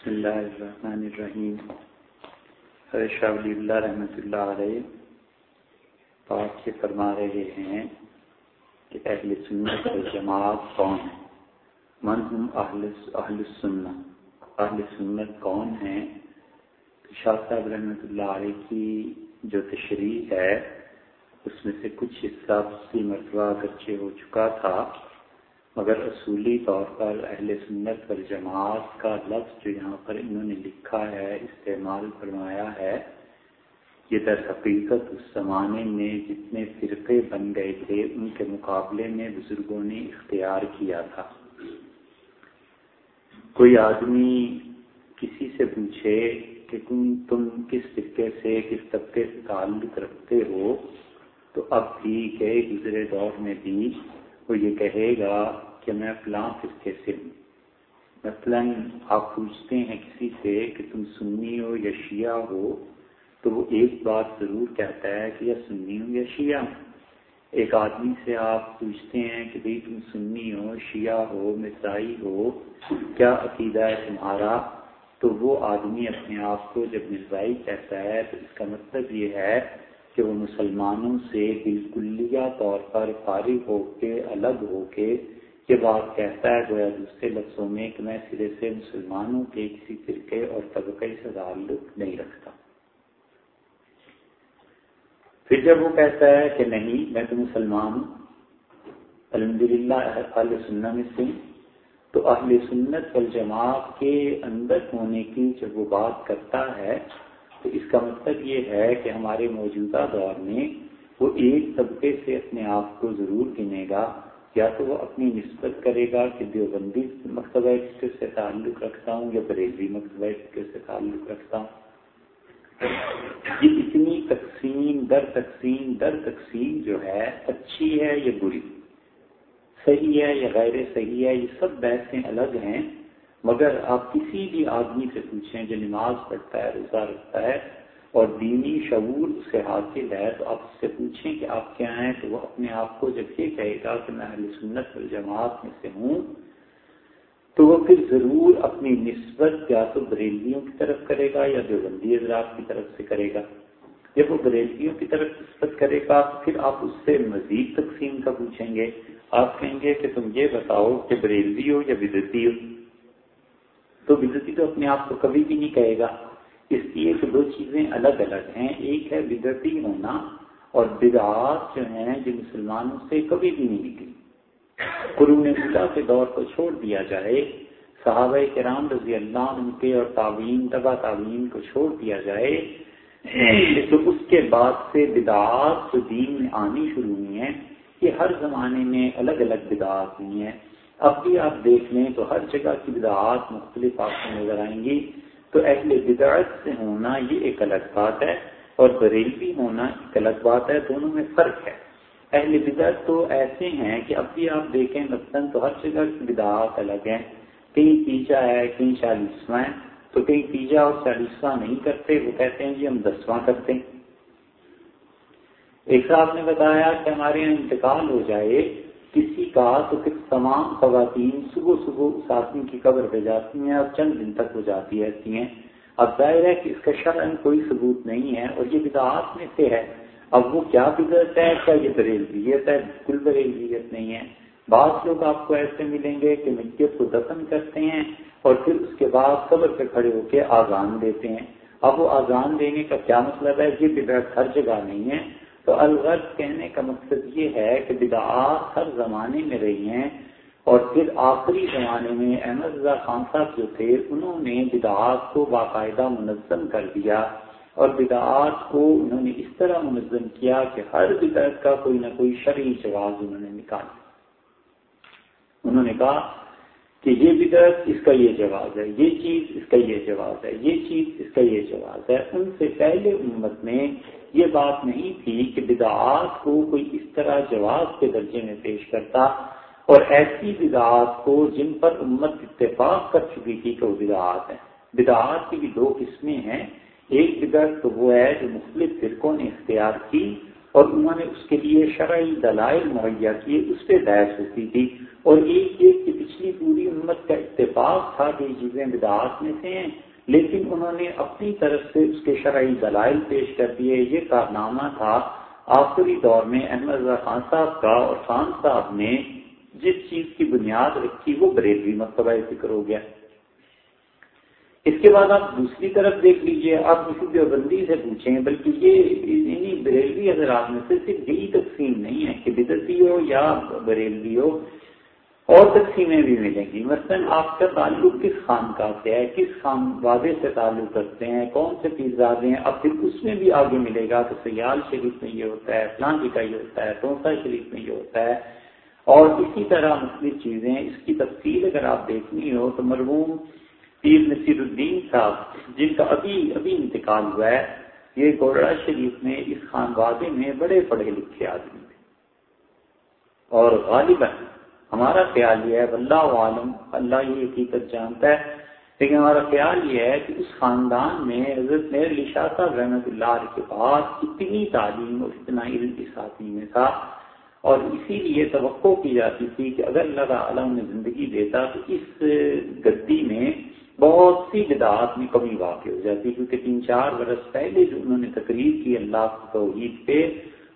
بسم اللہ الرحمن الرحیم۔ شاہ ولی اللہ رحمۃ اللہ علیہ بات سے فرما رہے ہیں کہ اہل سنت جماعت کون ہے من ہم اہل اہل سنت۔ اہل سنت کون ہیں؟ شاہ صاحب رحمۃ اللہ علیہ کی جو تشریح ہے، اس میں سے کچھ حصہ اسی مرتبہ اگرچہ ہو چکا تھا۔ مگر اصولی طور پر اہل سنت پر جماعت کا لفظ جو یہاں پر انہوں نے لکھا ہے، استعمال فرمایا ہے، یہ در حقیقت اس زمانے میں جتنے فرقے بن گئے تھے، ان کے مقابلے میں بزرگوں نے اختیار کیا تھا۔ کوئی آدمی کسی سے پوچھے کہ تم تم کس فرقے سے، کس طبقے سے تعلق رکھتے ہو، تو اب بھی گئے گزرے دور میں بھی وہ یہ کہے گا کہ میں فلاں فرقے سے ہوں۔ مثلا آپ پوچھتے ہیں کسی سے کہ تم سنی ہو یا شیعہ ہو، تو وہ ایک بات ضرور کہتا ہے کہ یا سنی ہوں یا شیعہ ہوں ایک آدمی سے آپ پوچھتے ہیں کہ بھائی تم سنی ہو، شیعہ ہو مسائی ہو، کیا عقیدہ ہے تمہارا؟ تو وہ آدمی اپنے آپ کو جب مرزائی کہتا ہے تو اس کا مطلب یہ ہے کہ وہ مسلمانوں سے بالکلیہ طور پر فارغ ہو کے، الگ ہو کے یہ بات کہتا ہے، گویا دوسرے لفظوں میں کہ میں سرے سے مسلمانوں کے کسی فرقے اور طبقے سے تعلق نہیں رکھتا۔ پھر جب وہ کہتا ہے کہ نہیں، میں تو مسلمان ہوں الحمد للہ سننا میں سے تو اہل سنت والجماعت کے اندر ہونے کی جب وہ بات کرتا ہے تو اس کا مطلب یہ ہے کہ ہمارے موجودہ دور میں وہ ایک طبقے سے اپنے آپ کو ضرور گنے گا، یا تو وہ اپنی نسبت کرے گا کہ دیوبندی مکتبہ فکر سے تعلق رکھتا ہوں، یا بریلوی مکتبہ فکر سے تعلق رکھتا ہوں۔ یہ اتنی تقسیم، در تقسیم در تقسیم جو ہے، اچھی ہے یا بری؟ صحیح ہے یا غیر صحیح ہے؟ یہ سب بحثیں الگ ہیں۔ مگر آپ کسی بھی آدمی سے پوچھیں جو نماز پڑھتا ہے، روزہ رکھتا ہے اور دینی شعور اس سے حاصل ہے، تو آپ اس سے پوچھیں کہ آپ کیا ہیں؟ تو وہ اپنے آپ کو جب یہ کہے گا کہ میں اہل سنت الجماعت میں سے ہوں، تو وہ پھر ضرور اپنی نسبت یا تو بریلیوں کی طرف کرے گا یا دیوبندی حضرات کی طرف سے کرے گا۔ جب وہ بریلیوں کی طرف نسبت کرے گا، پھر آپ اس سے مزید تقسیم کا پوچھیں گے۔ آپ کہیں گے کہ تم یہ بتاؤ کہ بریلوی ہو یا بدتی ہو؟ تو بدتی تو اپنے آپ کو کبھی بھی نہیں کہے گا۔ اس لیے کہ دو چیزیں الگ الگ ہیں۔ ایک ہے بدتی ہونا اور بدعات جو ہیں جو مسلمانوں سے کبھی بھی نہیں نکلی قرون خدا کے دور کو چھوڑ دیا جائے۔ صحابہ کرام رضی اللہ عنہ کے اور تعوین تبا تعوین کو چھوڑ دیا جائے۔ تو اس کے بعد سے بدعات جو دین میں آنی شروع ہوئی ہیں، یہ ہر زمانے میں الگ الگ بدعات ہوئی ہیں۔ اب بھی آپ دیکھ لیں تو ہر جگہ کی بدعات مختلف آپ کو نظر آئیں گی۔ تو اہل بدعت سے ہونا یہ ایک الگ بات ہے اور بریلوی ہونا ایک الگ بات ہے، دونوں میں فرق ہے۔ اہل بدعت تو ایسے ہیں کہ اب بھی آپ دیکھیں مثلاً تو ہر جگہ کی بدعات الگ ہیں۔ کہیں تیجا ہے، کہیں چالیسواں ہے۔ تو کہیں تیجا اور چالیسواں نہیں کرتے، وہ کہتے ہیں جی ہم دسواں کرتے ہیں۔ ایک صاحب نے بتایا کہ ہمارے یہاں انتقال ہو جائے کسی کا تو پھر تمام خواتین صبح صبح اس آدمی کی قبر پہ جاتی ہیں اور چند دن تک وہ جاتی رہتی ہیں۔ اب ظاہر ہے کہ اس کا شرن کوئی ثبوت نہیں ہے اور یہ بدعات میں سے ہے۔ اب وہ کیا بدعت ہے؟ کیا یہ بریلویت ہے؟ بالکل بریلویت نہیں ہے۔ بعض لوگ آپ کو ایسے ملیں گے کہ مٹیت کو دفن کرتے ہیں اور پھر اس کے بعد قبر پہ کھڑے ہو کے آزان دیتے ہیں۔ اب وہ آزان دینے کا کیا مطلب ہے؟ یہ بدعت ہر جگہ نہیں ہے۔ تو الغرض کہنے کا مقصد یہ ہے کہ بدعات ہر زمانے میں رہی ہیں اور پھر آخری زمانے میں احمد رضا خان صاحب جو تھے، انہوں نے بدعات کو باقاعدہ منظم کر دیا اور بدعات کو انہوں نے اس طرح منظم کیا کہ ہر بدعت کا کوئی نہ کوئی شرعی جواز انہوں نے نکالا۔ انہوں نے کہا کہ یہ بدعت اس کا یہ جواز ہے، یہ چیز اس کا یہ جواز ہے، یہ چیز اس کا یہ جواز ہے۔ ان سے پہلے امت میں یہ بات نہیں تھی کہ بدعات کو کوئی اس طرح جواز کے درجے میں پیش کرتا اور ایسی بدعات کو جن پر امت اتفاق کر چکی تھی کہ وہ بدعات ہیں۔ بدعات کی بھی دو قسمیں ہیں۔ ایک بدعت تو وہ ہے جو مختلف فرقوں نے اختیار کی اور انہوں نے اس کے لیے شرعی دلائل مہیا کیے، اس پہ بحث ہوتی تھی۔ اور ایک ایک کی پچھلی پوری امت کا اتفاق تھا کہ یہ چیزیں بدعات میں سے ہیں۔ لیکن انہوں نے اپنی طرف سے اس کے شرعی دلائل پیش کر دیے۔ یہ کارنامہ تھا آخری دور میں احمد رضا خان صاحب کا اور خان صاحب نے جس چیز کی بنیاد رکھی وہ بریلوی مرتبہ ذکر ہو گیا۔ اس کے بعد آپ دوسری طرف دیکھ لیجیے، آپ کسی دیوبندی سے پوچھیں، بلکہ یہ یعنی بریلوی حضرات میں سے صرف یہی تقسیم نہیں ہے کہ بدتی ہو یا بریلوی ہو۔ اور تقسیمیں بھی ملیں گی۔ مثلاً آپ کا تعلق کس خانقاہ سے ہے؟ کس خان وادے سے تعلق رکھتے ہیں؟ کون سے پیزادے ہیں؟ اب پھر اس میں بھی آگے ملے گا تو سیال شریف میں یہ ہوتا ہے فلان جی کا یہ ہوتا ہے توسا شریف میں یہ ہوتا ہے۔ اور اسی طرح مختلف چیزیں۔ اس کی تفصیل اگر آپ دیکھنی ہو تو مرحوم پیر نصیر الدین صاحب، جن کا ابھی ابھی انتقال ہوا ہے، یہ گورڑا شریف میں اس خان وادے میں بڑے پڑھے لکھے آدمی تھے۔ اور غالباً ہمارا خیال یہ ہے اللہ عالم، اللہ یہ حقیقت جانتا ہے، لیکن ہمارا خیال یہ ہے کہ اس خاندان میں حضرت میر علی شاہ صاحب رحمۃ اللہ علیہ کے بعد اتنی تعلیم اور اتنا علم اس آدمی میں تھا، اور اسی لیے توقع کی جاتی تھی کہ اگر اللہ تعالیٰ نے زندگی دیتا تو اس گدی میں بہت سی بدعات میں کمی واقع ہو جاتی، کیونکہ تین چار برس پہلے جو انہوں نے تقریر کی، اللہ کی توحید پہ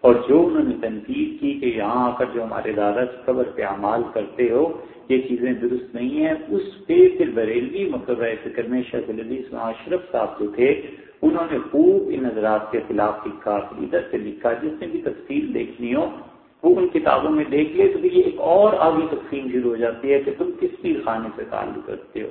اور جو انہوں نے تنقید کی کہ یہاں آ کر جو ہمارے دادا قبر پہ اعمال کرتے ہو، یہ چیزیں درست نہیں ہیں، اس پہ پھر بریلوی مقبہ فکر میں شیخ علی اشرف صاحب جو تھے، انہوں نے خوب ان نظرات کے خلاف لکھا عقیدت سے لکھا، جس نے بھی تفصیل دیکھنی ہو، وہ ان کتابوں میں دیکھ لے تو یہ ایک اور آگے تقسیم شروع ہو جاتی ہے کہ تم کس پیر خانے سے تعلق رکھتے ہو۔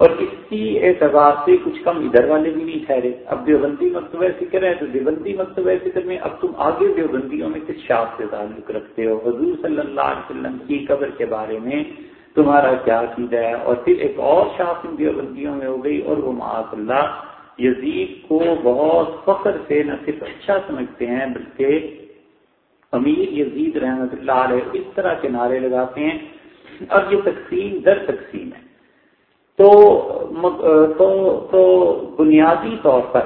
اور اسی اعتبار سے کچھ کم ادھر والے بھی نہیں ٹھہرے۔ اب دیوبندی مکتبہ فکر ہے تو دیوبندی مکتبہ فکر میں اب تم آگے دیوبندیوں میں کس شاخ سے تعلق رکھتے ہو؟ حضور صلی اللہ علیہ وسلم کی قبر کے بارے میں تمہارا کیا عقیدہ ہے؟ اور پھر ایک اور شاخ ان دیوبندیوں میں ہو گئی اور وہ معاذ اللہ، یزید کو بہت فخر سے نہ صرف اچھا سمجھتے ہیں بلکہ امیر یزید رحمت اللہ علیہ اس طرح کے نعرے لگاتے ہیں۔ اب یہ تقسیم در تقسیم ہے۔ تو تو, تو بنیادی طور پر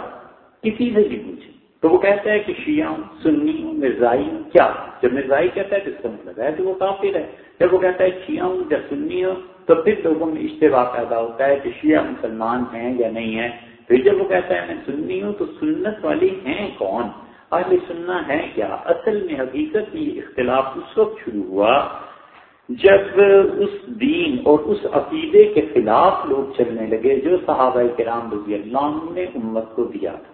کسی سے بھی پوچھے تو وہ کہتا ہے کہ شیعہ سنی ہوں مرزائی ہوں کیا؟ جب مرزائی کہتا ہے تو اس کا مطلب ہے تو وہ کافر ہے۔ جب وہ کہتا ہے شیعہ ہوں یا سنی ہوں تو پھر لوگوں میں اشتباہ پیدا ہوتا ہے کہ شیعہ مسلمان ہیں یا نہیں ہے پھر جب وہ کہتا ہے میں سنی ہوں تو سنت والی ہیں کون؟ اہل سننا ہے کیا؟ اصل میں حقیقت میں اختلاف اس وقت شروع ہوا جب اس دین اور اس عقیدے کے خلاف لوگ چلنے لگے، جو صحابہ کرام رضی اللہ عنہ نے امت کو دیا تھا۔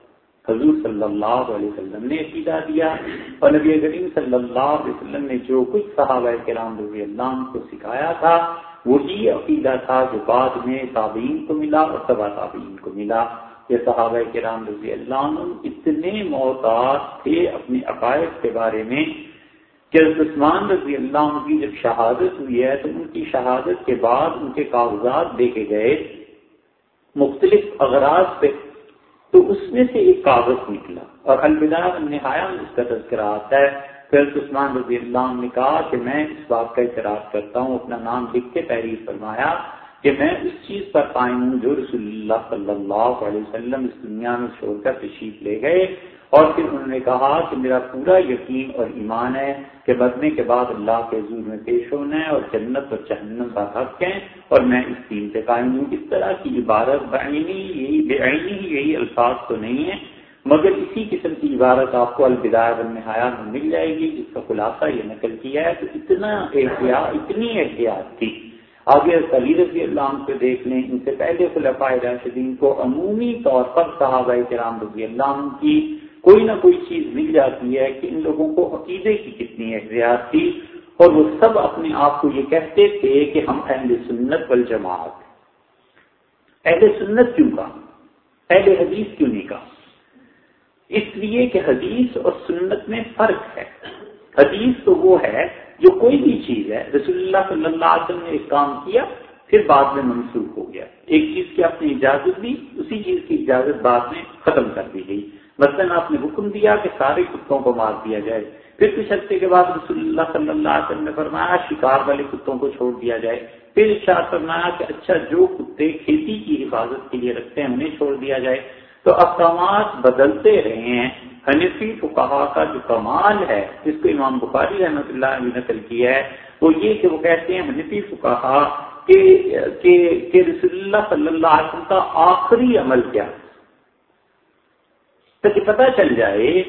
حضور صلی اللہ علیہ وسلم نے عقیدہ دیا اور نبی کریم صلی اللہ علیہ وسلم نے جو کچھ صحابہ کرام رضی اللہ عنہ کو سکھایا تھا، وہی عقیدہ تھا جو بعد میں تابعین کو ملا اور تبا تابعین کو ملا۔ یہ صحابہ کرام رضی اللہ عنہ اتنے محتاط تھے اپنے عقائد کے بارے میں کہ عثمان رضی اللہ عنہ کی جب شہادت ہوئی ہے تو ان کی شہادت کے بعد ان کے کاغذات دیکھے گئے مختلف اغراض پہ۔ تو اس میں سے ایک کاغذ نکلا اور الوداع نہایا اس کا تذکرہ آتا ہے۔ پھر عثمان رضی اللہ عنہ نے کہا کہ میں اس بات کا اعتراض کرتا ہوں، اپنا نام لکھ کے تحریر فرمایا کہ میں اس چیز پر قائم ہوں جو رسول اللہ صلی اللہ علیہ وسلم اس دنیا میں چھوڑ کر تشریف لے گئے۔ اور پھر انہوں نے کہا کہ میرا پورا یقین اور ایمان ہے کہ مرنے کے بعد اللہ کے حضور میں پیش ہونا ہے اور جنت اور جہنم کا حق ہے اور میں اس دین سے قائم ہوں۔ اس طرح کی عبارت بعینی یہی بے عینی یہی الفاظ تو نہیں ہے مگر اسی قسم کی عبارت آپ کو الوداع نہایا میں مل جائے گی، جس کا خلاصہ یہ نقل کیا ہے تو اتنا احتیاط اتنی احتیاط تھی۔ آگے علی رضی اللہ عنہ کو دیکھ لیں، ان سے پہلے خلفاء راشدین کو عمومی طور پر صحابہ کرام رضی اللہ عنہ کی کوئی نہ کوئی چیز مل جاتی ہے کہ ان لوگوں کو عقیدے کی کتنی احتیاط تھی اور وہ سب اپنے آپ کو یہ کہتے تھے کہ ہم اہل سنت والجماعت اہل سنت کیوں کہا؟ اہل حدیث کیوں نہیں کہا؟ اس لیے کہ حدیث اور سنت میں فرق ہے۔ حدیث تو وہ ہے جو کوئی بھی چیز ہے۔ رسول اللہ صلی اللہ علیہ وسلم نے ایک کام کیا، پھر بعد میں منسوخ ہو گیا۔ ایک چیز کی اپنی اجازت دی، اسی چیز کی اجازت بعد میں ختم کر دی گئی۔ مثلاً آپ نے حکم دیا کہ سارے کتوں کو مار دیا جائے۔ پھر کچھ ہفتے کے بعد رسول اللہ صلی اللہ علیہ وسلم نے فرمایا، شکار والے کتوں کو چھوڑ دیا جائے۔ پھر اشار فرمایا کہ اچھا جو کتے کھیتی کی حفاظت کے لیے رکھتے ہیں، انہیں چھوڑ دیا جائے۔ تو اقدامات بدلتے رہے ہیں۔ حنفی کو کہا کا جو کمال ہے، جس کو امام بخاری رحمۃ اللہ نے نقل کیا ہے، وہ یہ کہ وہ کہتے ہیں، حنفی کو کہ رسول اللہ صلی اللہ علیہ وسلم کا آخری عمل کیا؟ تاکہ پتہ چل جائے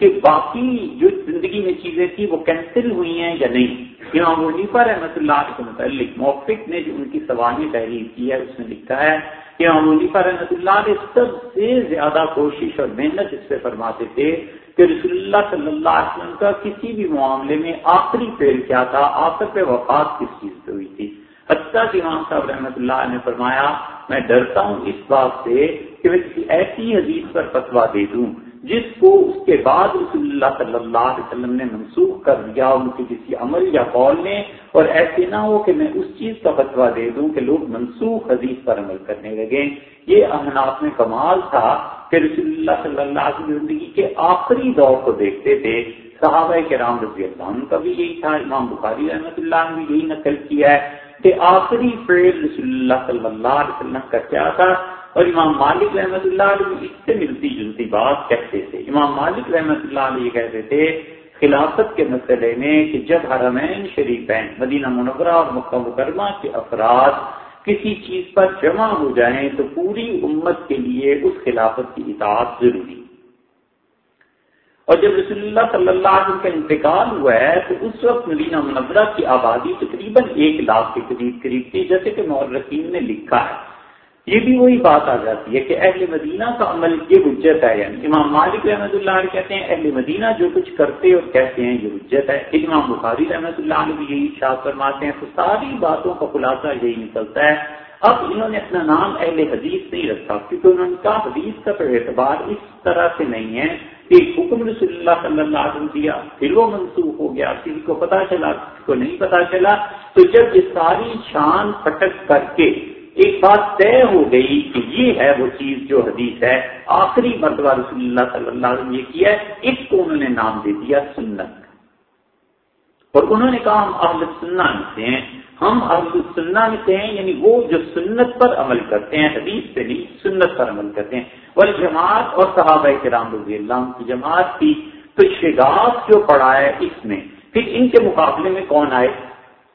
کہ باقی جو زندگی میں چیزیں تھیں وہ کینسل ہوئی ہیں یا نہیں۔ امام ونیفا رحمۃ اللہ کے متعلق موفق نے جو ان کی سوانح تحریر کی ہے، اس نے لکھا ہے کہ امام ونیفا رحمۃ اللہ علیہ سب سے زیادہ کوشش اور محنت اس سے فرماتے تھے کہ رسول اللہ صلی اللہ علیہ وسلم کا کسی بھی معاملے میں آخری فیل کیا تھا، آخر پہ وفات کس چیز پہ ہوئی تھی۔ حتیٰ کہ امام صاحب رحمۃ اللہ نے فرمایا، میں ڈرتا ہوں اس بات سے کہ میں کسی ایسی حدیث پر فتوا دے دوں، جس کو اس کے بعد رسول اللہ صلی اللہ علیہ وسلم نے منسوخ کر دیا، ان کے کسی عمل یا قول نے۔ اور ایسے نہ ہو کہ میں اس چیز کا فتوا دے دوں کہ لوگ منسوخ حدیث پر عمل کرنے لگے۔ یہ احناف میں کمال تھا کہ رسول اللہ صلی اللہ علیہ وسلم زندگی کے آخری دور کو دیکھتے تھے۔ صحابہ کے رام رضی اللہ عنہ کا بھی یہی تھا، امام بخاری رحمۃ اللہ نے بھی یہی نقل کیا ہے کہ آخری فیل رسول اللہ صلی اللہ علیہ وسلم کا کیا تھا؟ اور امام مالک رحمۃ اللہ علیہ اس سے ملتی جلتی بات کہتے تھے۔ امام مالک رحمۃ اللہ علیہ کہتے تھے خلافت کے مسئلے میں کہ جب حرمین شریفین مدینہ منورہ اور مکہ مکرمہ کے افراد کسی چیز پر جمع ہو جائیں تو پوری امت کے لیے اس خلافت کی اطاعت ضروری۔ اور جب رسول اللہ صلی اللہ علیہ وسلم کا انتقال ہوا ہے تو اس وقت مدینہ منورہ کی آبادی تقریباً ایک لاکھ کے قریب قریب تھی، جیسے کہ مورخین نے لکھا ہے۔ یہ بھی وہی بات آ جاتی ہے کہ اہل مدینہ کا عمل یہ حجت ہے یعنی امام مالک رحمۃ اللہ علیہ کہتے ہیں اہل مدینہ جو کچھ کرتے اور کہتے ہیں یہ حجت ہے۔ امام بخاری رحمۃ اللہ علیہ بھی یہی شاہ فرماتے ہیں۔ تو ساری باتوں کا خلاصہ یہی نکلتا ہے۔ اب انہوں نے اپنا نام اہل حدیث نہیں رکھا، کیونکہ انہوں نے کہا حدیث کا تو اعتبار اس طرح سے نہیں ہے کہ حکم رسول اللہ صلی اللہ علیہ وسلم دیا، پھر وہ منسوخ ہو گیا، کسی کو پتا چلا، کسی کو نہیں پتا چلا۔ تو جب یہ ساری شان پٹک کر کے ایک بات طے ہو گئی کہ یہ ہے وہ چیز جو حدیث ہے، آخری مرتبہ رسول اللہ صلی اللہ علیہ وسلم یہ کیا ہے، اس کو انہوں نے نام دے دیا سنت۔ اور انہوں نے کہا، ہم اہل سننا میں سے ہیں۔ ہم اہل سننا میں سے ہیں یعنی وہ جو سنت پر عمل کرتے ہیں، حدیث سے نہیں، سنت پر عمل کرتے ہیں۔ اور جماعت اور صحابہ کرام رضی اللہ کی جماعت کی تو شگاف جو پڑا ہے اس میں۔ پھر ان کے مقابلے میں کون آئے؟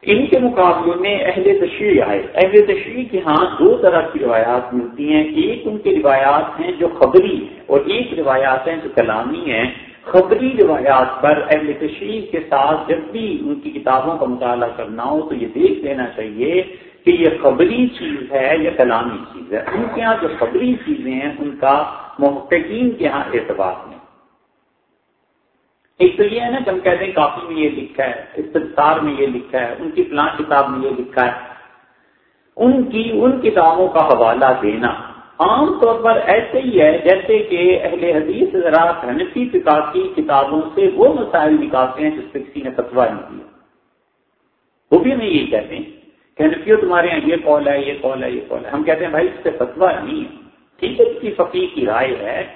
ان کے مقابلے میں اہل تشریح آئے۔ اہل تشریح کے ہاں دو طرح کی روایات ملتی ہیں۔ ایک ان کی روایات ہیں جو خبری اور ایک روایات ہیں جو کلامی ہیں۔ خبری روایات پر اہل تشریح کے ساتھ جب بھی ان کی کتابوں کا مطالعہ کرنا ہو تو یہ دیکھ لینا چاہیے کہ یہ خبری چیز ہے یا کلامی چیز ہے۔ ان کے ہاں جو خبری چیزیں ہیں، ان کا محتقین کے ہاں اعتبار نہیں۔ ایک تو یہ ہے نا کہ ہم کہتے ہیں کافی میں یہ لکھا ہے استفسار میں یہ لکھا ہے، ان کی فلاں کتاب میں یہ لکھا ہے۔ ان کی، ان کتابوں کا حوالہ دینا۔ عام طور پر ایسے ہی ہے، جیسے کہ اہل حدیث ذرا حنفی فکا کی کتابوں سے وہ مسائل نکالتے ہیں جس پہ کسی نے فتوا نہیں دیا۔ وہ بھی ہمیں یہی کہتے ہیں کہ حنفیوں تمہارے یہاں یہ کال ہے، یہ کال ہے، یہ کال ہے۔ ہم کہتے ہیں بھائی اس پہ فتوا نہیں ہے۔ ٹھیک ہے اس کی فقیر کی رائے ہے،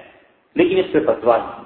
لیکن اس پہ فتوا نہیں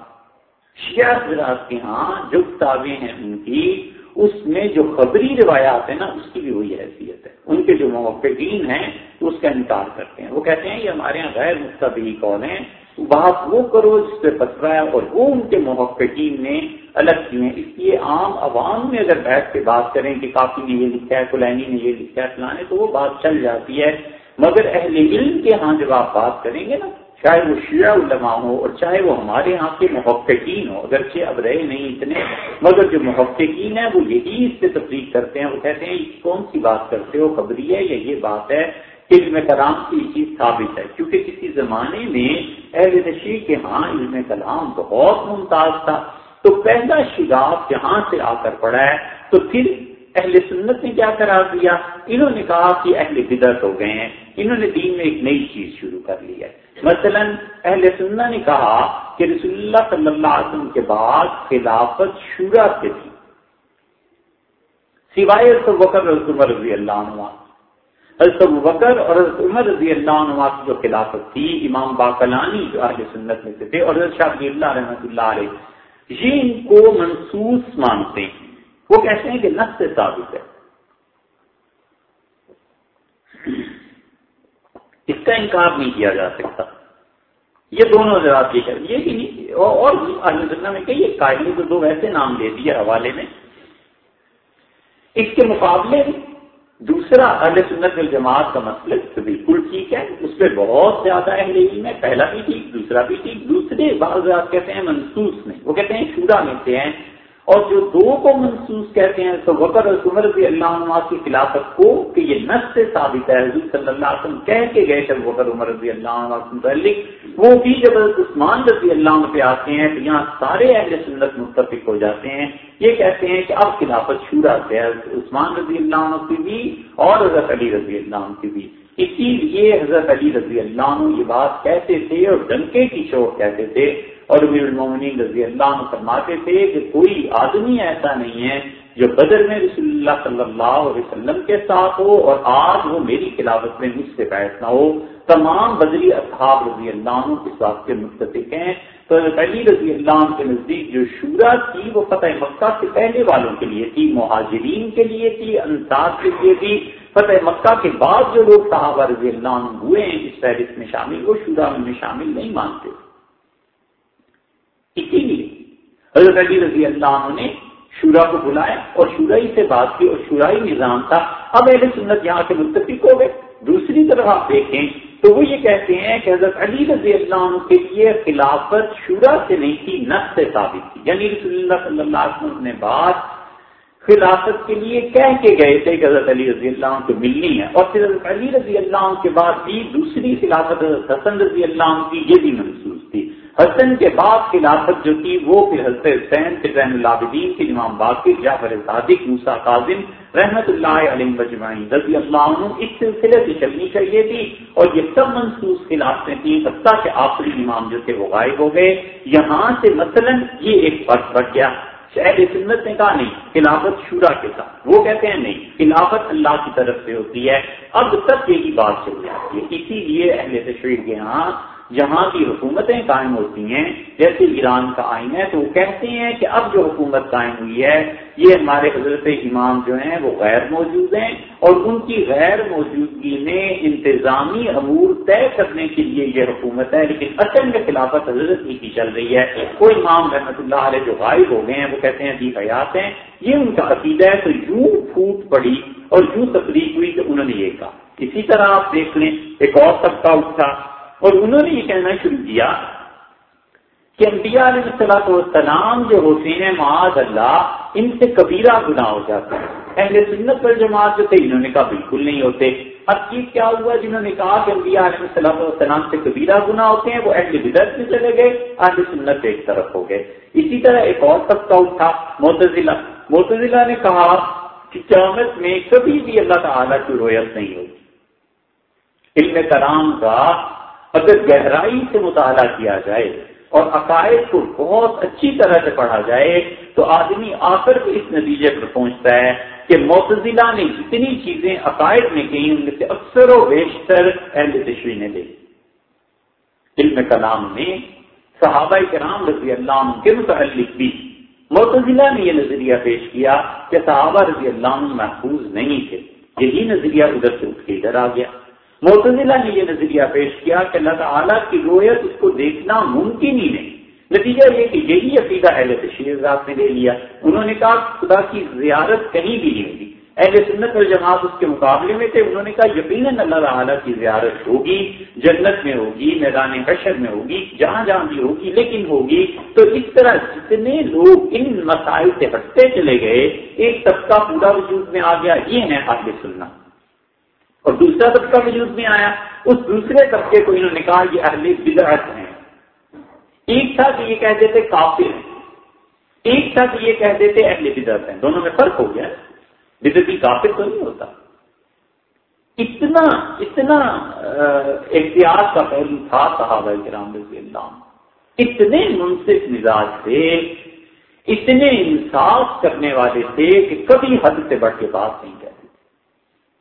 شیعہ حضرات کے ہاں جو کتابیں ہیں ان کی، اس میں جو خبری روایات ہیں نا، اس کی بھی وہی حیثیت ہے۔ ان کے جو موقعین ہیں، اس کا انکار کرتے ہیں۔ وہ کہتے ہیں، یہ ہمارے یہاں غیر مستبی کون ہیں۔ بات وہ کرو جس پہ پتھرا ہے اور وہ ان کے محققین نے الگ کیے ہیں۔ اس لیے عام عوام میں اگر بیٹھ کے بات کریں کہ کافی نے یہ لکھا ہے کلینی نے یہ لکھا ہے فلانے تو وہ بات چل جاتی ہے۔ مگر اہل علم کے ہاں جب آپ بات کریں گے نا چاہے وہ شیعہ علماء ہو اور چاہے وہ ہمارے یہاں کے محققین ہو اگرچہ اب رہے نہیں اتنے، مگر جو محققین ہیں وہ یہی اس سے تفریح کرتے ہیں، وہ کہتے ہیں کون سی بات کرتے ہو، خبری ہے یا یہ بات ہے کہ علم کلام کی یہ چیز ثابت ہے؟ کیونکہ کسی زمانے میں اہل تشریح کے ہاں علم کلام بہت ممتاز تھا۔ تو پہلا شگاف جہاں سے آ کر پڑا ہے، تو پھر اہل سنت نے کیا قرار دیا؟ انہوں نے کہا کہ اہل بدرت ہو گئے ہیں، انہوں نے دین میں ایک نئی چیز شروع کر لی ہے۔ مثلا اہل سننا نے کہا کہ رسول اللہ صلی اللہ علیہ وسلم کے بعد خلافت شورا سے تھی۔ سوائے بکر عمر رضی اللہ عنہ۔ حضرت بکر اور حضرت عمر رضی اللہ عنہ کی جو خلافت تھی، امام باقلانی جو اہل سنت میں سے تھے اور حضرت شاہ اللہ رحمۃ اللہ علیہ، یہ ان کو منسوس مانتے ہیں۔ وہ کہتے ہیں کہ نس سے ثابت ہے۔ اس کا انکار نہیں کیا جا سکتا۔ یہ دونوں حضرات یہ یہ بھی نہیں اور سننا میں کہیے قائدے کو دو ویسے نام دے دیے حوالے میں۔ اس کے مقابلے میں دوسرا اہل سنت الجماعت کا مسئلہ تو بالکل ٹھیک ہے۔ اس پہ بہت زیادہ اہل علم ہے۔ پہلا بھی ٹھیک، دوسرا بھی ٹھیک۔ دوسرے بعض کہتے ہیں منسوس میں وہ کہتے ہیں شورا میں سے ہیں۔ اور جو دو کو منسوس کہتے ہیں، تو وقت اور عمر رضی اللہ عنہ کی خلافت کو کہ یہ نس سے ثابت ہے۔ حضور صلی اللہ علیہ وسلم کہہ کے گئے تھے وقت عمر رضی اللہ عنہ سے متعلق۔ وہ بھی جب عثمان رضی اللہ عنہ پہ آتے ہیں تو یہاں سارے اہل سنت متفق ہو جاتے ہیں۔ یہ کہتے ہیں کہ اب خلافت شورا سے عثمان رضی اللہ عنہ کی بھی اور حضرت علی رضی اللہ عنہ کی بھی۔ اسی لیے حضرت علی رضی اللہ عنہ یہ بات کہتے تھے اور ڈنکے کی چوٹ کہتے تھے۔ اور امیر المومنین رضی اللہ عنہ فرماتے تھے کہ کوئی آدمی ایسا نہیں ہے جو بدر میں رسول اللہ صلی اللہ علیہ وسلم کے ساتھ ہو اور آج وہ میری خلافت میں مجھ سے بیٹھ نہ ہو۔ تمام بدری اصحاب رضی اللہ عنہ اس بات کے متفق ہیں۔ تو علی رضی اللہ عنہ کے نزدیک جو شورا تھی وہ فتح مکہ سے پہلے والوں کے لیے تھی، مہاجرین کے لیے تھی انصاف کے لیے تھی۔ فتح مکہ کے بعد جو لوگ صحابہ رضی اللہ عنہ ہوئے ہیں، اس فہرست میں شامل، وہ شورا میں شامل نہیں مانتے۔ اسی لیے حضرت علی رضی اللہ عنہ نے شورا کو بلایا اور شورائی سے بات کی اور شورائی نظام تھا۔ اب اہل سنت یہاں سے متفق ہو گئے۔ دوسری طرف آپ دیکھیں تو وہ یہ کہتے ہیں کہ حضرت علی رضی اللہ عنہ کے لیے خلافت شورا سے نہیں تھی نس سے ثابت تھی۔ یعنی رسول اللہ صلی اللہ علیہ وسلم نے بات خلافت کے لیے کہہ کے گئے تھے کہ حضرت علی رضی اللہ عنہ کو ملنی ہے۔ اور پھر حضرت علی رضی اللہ عنہ کے بعد بھی دوسری خلافت حضرت حسن رضی اللہ عنہ کی، یہ بھی محسوس تھی حسن کے بعد خلافت جو تھی، وہ پھر حضرت حسین، پھر رحم العابدین کے امام باقر، جعفر صادق موسا کاظم رحمت اللہ علیہ مجمعین رضی اللہ عنہ اس سلسلے سے چلنی چاہیے تھی اور یہ سب منسوس خلافیں تھیں، حتیٰ کہ آخری امام جو تھے وہ غائب ہو گئے۔ یہاں سے مثلا یہ ایک فرق بڑھ گیا۔ شہر سنت نے کہا نہیں، خلافت شورا کے ساتھ۔ وہ کہتے ہیں نہیں، خلافت اللہ کی طرف سے ہوتی ہے۔ اب تک یہی بات چل جاتی ہے۔ اسی لیے اہل تشریح کے ہاں جہاں کی حکومتیں قائم ہوتی ہیں۔ جیسے ایران کا آئین ہے تو وہ کہتے ہیں کہ اب جو حکومت قائم ہوئی ہے، یہ ہمارے حضرت امام جو ہیں وہ غیر موجود ہیں اور ان کی غیر موجودگی میں انتظامی امور طے کرنے کے لیے یہ حکومت ہے، لیکن اصل میں خلافت حضرت ہی کی چل رہی ہے۔ کوئی امام رحمۃ اللہ علیہ جو غائب ہو گئے ہیں، وہ کہتے ہیں جی حیات ہیں۔ یہ ان کا عقیدہ ہے، تو یوں پھوٹ پڑی اور یوں تفریح ہوئی کہ انہوں نے یہ کہا۔ اسی طرح آپ دیکھ لیں، ایک اور طبقہ اٹھا۔ اور انہوں نے یہ کہنا شروع کیا کہ انبیاء علیہ السلام والسلام جو ہوتے ہیں، معاذ اللہ، ان سے کبیرہ گناہ ہو جاتا ہے اہل سنت پر جماعت جو تھے، انہوں نے کہا بالکل نہیں ہوتے۔ اب چیز کیا ہوا؟ جنہوں نے کہا کہ انبیاء علیہ السلام والسلام سے کبیرہ گناہ ہوتے ہیں، وہ اہل بدرت میں چلے گئے، اہل سنت ایک طرف ہو گئے۔ اسی طرح ایک اور طبقہ اٹھا موتضلا موتضلا نے کہا کہ قیامت میں کبھی بھی اللہ تعالیٰ کی رویت نہیں ہوگی۔ علم کرام کا اگر گہرائی سے مطالعہ کیا جائے اور عقائد کو بہت اچھی طرح سے پڑھا جائے، تو آدمی آخر بھی اس نتیجے پر پہنچتا ہے کہ معتزلہ نے جتنی چیزیں عقائد میں کہیں، ان میں سے اکثر و بیشتر اہل تشوی نے لے علم کلام میں صحابہ کرام رضی اللہ عنہ کے متعلق بھی معتزلہ نے یہ نظریہ پیش کیا کہ صحابہ رضی اللہ عنہ محفوظ نہیں تھے، یہی نظریہ ادھر سے اٹھ کے ادھر آ گیا۔ معتزلہ نے یہ نظریہ پیش کیا کہ اللہ تعالیٰ کی رویت اس کو دیکھنا ممکن ہی نہیں۔ نتیجہ یہ کہ یہی عقیدہ اہل تشریح ذات نے لے لیا۔ انہوں نے کہا خدا کی زیارت کہیں بھی نہیں ہوگی۔ اہل سنت اور جماعت اس کے مقابلے میں تھے۔ انہوں نے کہا یقیناً اللہ تعالیٰ کی زیارت ہوگی، جنت میں ہوگی، میدان حشر میں ہوگی، جہاں جہاں بھی ہوگی، لیکن ہوگی۔ تو اس طرح جتنے لوگ ان مسائل سے ہٹتے چلے گئے، ایک طبقہ پورا وجود میں آ گیا۔ یہ ہے آگے سننا اور دوسرا طبقہ وجود میں آیا، اس دوسرے طبقے کو انہوں نے کہا، یہ اہل بدعت ہیں۔ ایک تھا کہ یہ کہہ دیتے کافر ہیں۔ ایک تھا کہ یہ کہہ دیتے اہل بدعت ہیں۔ دونوں میں فرق ہو گیا۔ بدعتی کافر تو نہیں ہوتا۔ اتنا اتنا احتیاط کا پہلو تھا صحابہ کرام رضی اللہ اتنے منصف مزاج تھے، اتنے انصاف کرنے والے تھے کہ کبھی حد سے بڑھ کے بات نہیں۔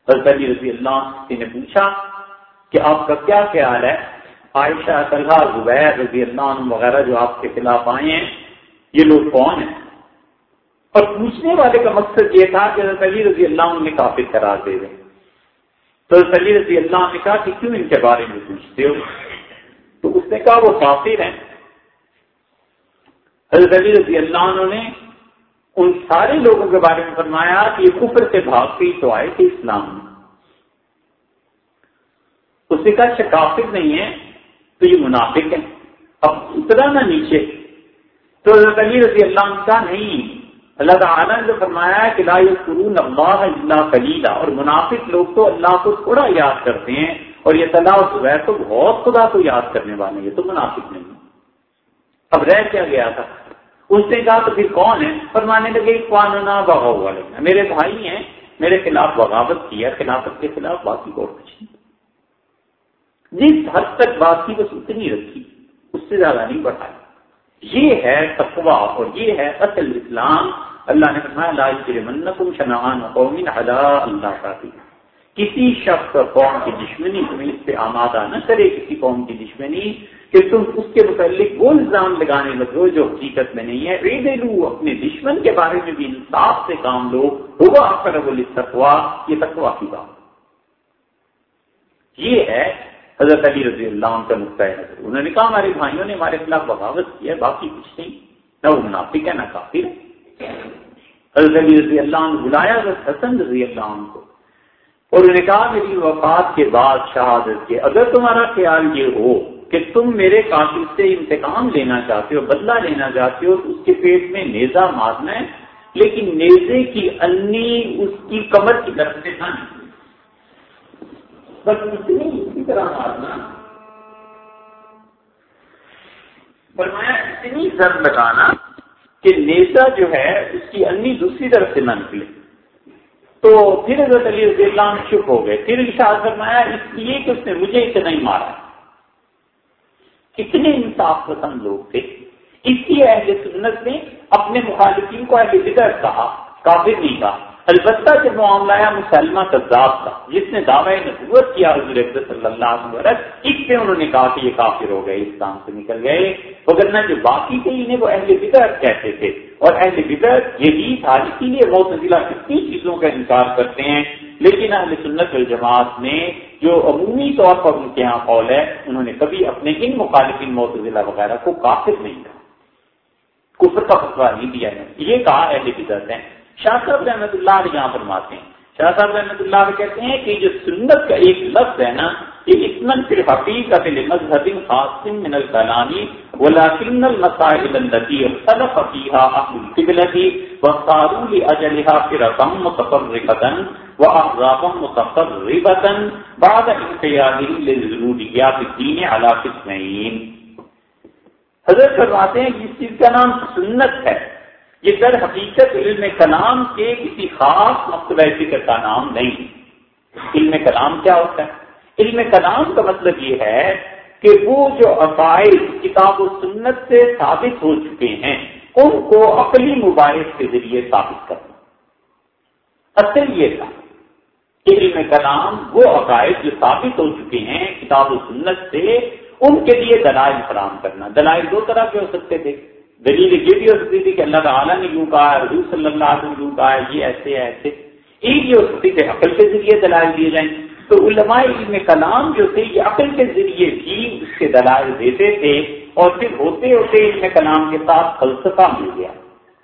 حضرت علی رضی اللہ نے پوچھا کہ آپ کا کیا خیال ہے؟ عائشہ طلحہ، زبیر رضی اللہ عنہ وغیرہ جو آپ کے خلاف آئے ہیں، یہ لوگ کون ہیں؟ اور پوچھنے والے کا مقصد یہ تھا کہ حضرت علی رضی اللہ عنہ نے کافی قرار دے دیں۔ تو حضرت علی رضی اللہ نے کہا کہ کیوں ان کے بارے میں پوچھتے ہو؟ تو اس نے کہا وہ کافر ہیں۔ حضرت علی رضی اللہ عنہ نے ان سارے لوگوں کے بارے میں فرمایا کہ یہ کفر سے بھاگ کے تو آئے تھے اسلام میں۔ اس نے کہا اچھا، نہیں ہے، تو یہ منافق ہے اب اترا نہ نیچے۔ تو حضرت علی رضی اللہ عنہ کا نہیں، اللہ تعالیٰ نے جو فرمایا کہ لا قرون اللہ اللہ کلیلہ اور منافق لوگ تو اللہ کو تھوڑا یاد کرتے ہیں، اور یہ طلاح زبیر تو بہت خدا کو یاد کرنے والے یہ تو منافق نہیں اب رہ کیا گیا تھا؟ اس نے کہا تو پھر کون ہے؟ فرمانے لگے، قانونا بغا والے۔ میرے بھائی ہیں، میرے خلاف بغاوت کی ہے، خلافت کے خلاف باقی اور کچھ نہیں۔ جس حد تک بات کی، بس اتنی رکھی۔ اس سے زیادہ نہیں بڑھائی۔ یہ ہے تقوا اور یہ ہے اصل اسلام۔ اللہ نے کہا لا منکم شنعان قوم علی اللہ شاطی کسی شخص اور قوم کی دشمنی تمہیں اس سے آمادہ نہ کرے، کسی قوم کی دشمنی کہ تم اس کے متعلق وہ الزام لگانے لگو جو حقیقت میں نہیں ہے۔ ریڈے لو اپنے دشمن کے بارے میں بھی انصاف سے کام لو۔ ہوگا اکثر تقوا یہ تقوا کی بات یہ ہے حضرت علی رضی اللہ عنہ کا نقطۂ نظر انہوں نے کہا ہمارے بھائیوں نے ہمارے خلاف بغاوت کی ہے، باقی کچھ نہیں۔ نہ وہ منافق ہے، نہ کافر حضرت علی رضی اللہ عنہ بلایا حضرت حسن رضی اللہ عنہ کو۔ اور انہوں نے کہا میری وفات کے بعد شہادت کے۔ اگر تمہارا خیال یہ ہو کہ تم میرے قاتل سے انتقام لینا چاہتے ہو، بدلہ لینا چاہتے ہو تو اس کے پیٹ میں نیزا مارنا ہے، لیکن نیزے کی انی اس کی کمر کی طرف سے نہ بس اتنی اسی طرح مارنا۔ فرمایا، اتنی زر لگانا کہ نیتا جو ہے، اس کی انی دوسری طرف سے نہ نکلے۔ تو پھر حضرت علی رضی اللہ عنہ چپ ہو گئے۔ پھر ارشاد فرمایا، اس لیے کہ اس نے مجھے اتنا ہی مارا۔ کتنے انصاف پسند لوگ تھے۔ اس لیے اہل سنت نے اپنے مخالفین کو اہل بدر کہا، کافر نہیں کہا البتہ جب معاملہ مسلمہ کذاب تھا جس نے دعوی نبوت کیا حضور صلی اللہ علیہ وسلم ایک پہ انہوں نے کہا کہ یہ کافر ہو گئے، اسلام سے نکل گئے۔ وغیرہ جو باقی تھے، انہیں وہ اہل بدر کہتے تھے۔ اور اہل بدر یہ بھی تھا اسی لیے بہت نزلہ کتنی چیزوں کا انکار کرتے ہیں۔ لیکن اہل سنت الجماعت نے جو عمومی طور پر ان کے یہاں قول ہے، انہوں نے کبھی اپنے ان مخالفین معتزلہ وغیرہ کو کافر نہیں کہا۔ کفر کا فتوا نہیں دیا ہے۔ یہ کہا اہل بدر ہیں۔ شاہ صاحب رحمۃ اللہ علیہ یہاں فرماتے ہیں۔ شاہ صاحب رحمۃ اللہ علیہ کہتے ہیں کہ جو سنت کا ایک لفظ ہے نا اسمن صرف حقیقت مذہب خاص من الکلامی ولكن المسائل التي اختلف فيها اهل القبلة واختاروا لاجلها فرقا متفرقة واحزابا متقربة بعد انقيادهم للضروريات الدين على قسمين. حضرت فرماتے ہیں، اس چیز کا نام سنت ہے۔ یہ در حقیقت علم کلام کے کسی خاص مکتبہ فکر کا نام نہیں۔ علم کلام کیا ہوتا ہے؟ علم کلام کا مطلب یہ ہے کہ وہ جو عقائد کتاب و سنت سے ثابت ہو چکے ہیں، ان کو عقلی مباحث کے ذریعے ثابت کرنا۔ اصل یہ تھا کہ علم کلام وہ عقائد جو ثابت ہو چکے ہیں کتاب و سنت سے، ان کے لیے دلائل فراہم کرنا۔ دلائل دو طرح کے ہو سکتے تھے۔ دلیل یہ بھی ہو سکتی تھی کہ اللہ تعالیٰ نے یوں کہا حضور صلی اللہ علیہ وسلم یوں کہا یہ ایسے ایسے۔ ایک یہ ہو سکتی تھی عقل کے ذریعے دلائل دیے جائیں۔ تو علماء علم کلام جو تھے یہ عقل کے ذریعے بھی اس کے دلائل دیتے تھے اور پھر ہوتے ہوتے علم کلام کے ساتھ فلسفہ مل گیا۔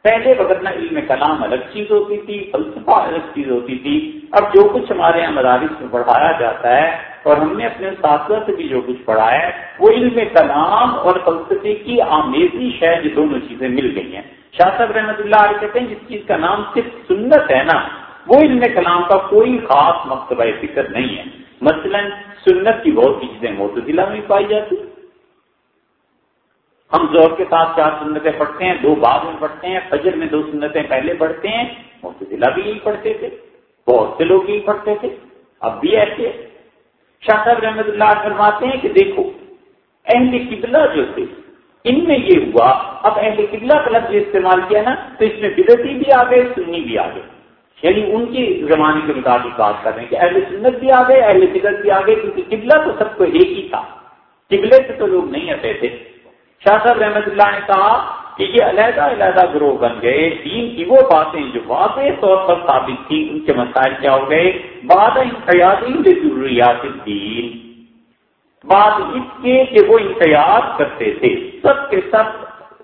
پہلے وقت علم کلام الگ چیز ہوتی تھی، فلسفہ الگ چیز ہوتی تھی۔ اب جو کچھ ہمارے یہاں مدارس میں پڑھایا جاتا ہے اور ہم نے اپنے ساتھ سے بھی جو کچھ پڑھا ہے، وہ علم کلام اور فلسفے کی آمیزی شاید یہ دونوں چیزیں مل گئی ہیں۔ شاہ صاحب رحمۃ اللہ علیہ کہتے ہیں جس چیز کا نام صرف سنت ہے نا وہ علم کلام کا کوئی خاص مکتبہ فکر نہیں ہے۔ مثلا سنت کی بہت سی چیزیں موتلا میں پائی جاتی ہم زور کے ساتھ چار سنتیں پڑھتے ہیں، دو بعد میں پڑھتے ہیں، فجر میں دو سنتیں پہلے پڑھتے ہیں موتلا بھی یہی پڑھتے تھے، بہت سے لوگ یہی پڑھتے تھے۔ اب بھی ایسے شاہ صاحب رحمت اللہ فرماتے ہیں کہ دیکھو، اہل قبلہ جو تھے، ان میں یہ ہوا، اب اہل قبلہ کا لفظ استعمال کیا نا، تو اس میں بدتی بھی آ گئے، سنی بھی آ گئے۔ یعنی ان کی زمانے کے مطابق بات کر رہے ہیں کہ اہل سنت بھی آ گئے، اہل بدت بھی آ گئے، کیونکہ قبلہ تو سب کو ایک ہی تھا۔ قبلے سے تو لوگ نہیں آتے تھے۔ شاہ صاحب رحمت اللہ نے کہا کہ یہ علیحدہ علیحدہ گروہ بن گئے۔ دین کی وہ باتیں جو واضح طور پر ثابت تھی ان کے مسائل کیا ہو گئے؟ بعد انقیادی ضروریات دین۔ بعد اس کے کہ وہ انقیاد کرتے تھے۔ سب کے سب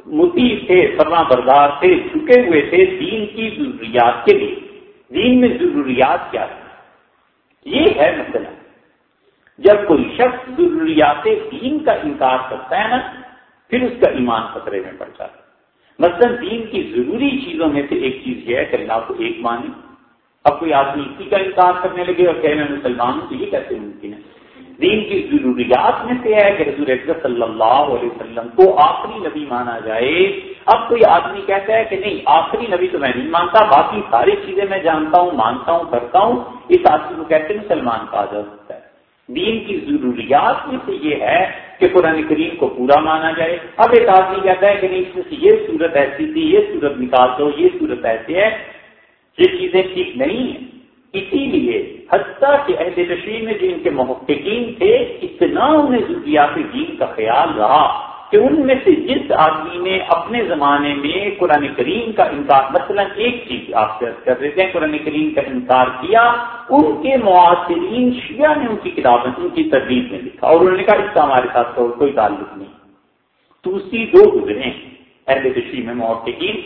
متی تھے، فرما بردار تھے، جھکے ہوئے تھے دین کی ضروریات کے لیے۔ دین میں ضروریات کیا ہے یہ ہے مسئلہ۔ جب کوئی شخص ضروریات دین کا انکار کرتا ہے نا، پھر اس کا ایمان خطرے میں پڑ جاتا ہے۔ مثلاً دین کی ضروری چیزوں میں سے ایک چیز یہ ہے کہ اللہ کو ایک مانے اب کوئی آدمی اسی کا انکار کرنے لگے اور کہ میں مسلمان ہوں تو یہ کیسے ممکن ہے؟ دین کی ضروریات میں سے ہے کہ رضور صلی اللہ علیہ وسلم کو آخری نبی مانا جائے۔ اب کوئی آدمی کہتا ہے کہ نہیں، آخری نبی تو میں نہیں مانتا، باقی ساری چیزیں میں جانتا ہوں، مانتا ہوں، کرتا ہوں۔ اس آدمی کو کہتے ہیں مسلمان کہا جا سکتا ہے۔ دین کی ضروریات میں سے یہ ہے کہ قرآن کریم کو پورا مانا جائے۔ اب ایک آدمی کہتا ہے کہ نہیں، اس میں سے یہ صورت ایسی تھی، یہ صورت نکال دو، یہ صورت ایسی ہے، یہ چیزیں ٹھیک نہیں ہیں۔ اسی لیے حتیٰ کہ اہل تشریح میں جن کے محققین تھے، اتنا انہیں ضروریات دین کا خیال رہا کہ ان میں سے جس آدمی نے اپنے زمانے میں قرآن کریم کا انکار، مثلا ایک چیز آپ کر دیتے ہیں قرآن کریم کا انکار کیا، ان کے معاصرین شیعہ نے ان کی کتابیں، ان کی تردید میں لکھا اور انہوں نے کہا، اس کا ہمارے ساتھ کوئی تعلق نہیں۔ دوسری دو گزرے اہل تشریح میں محققین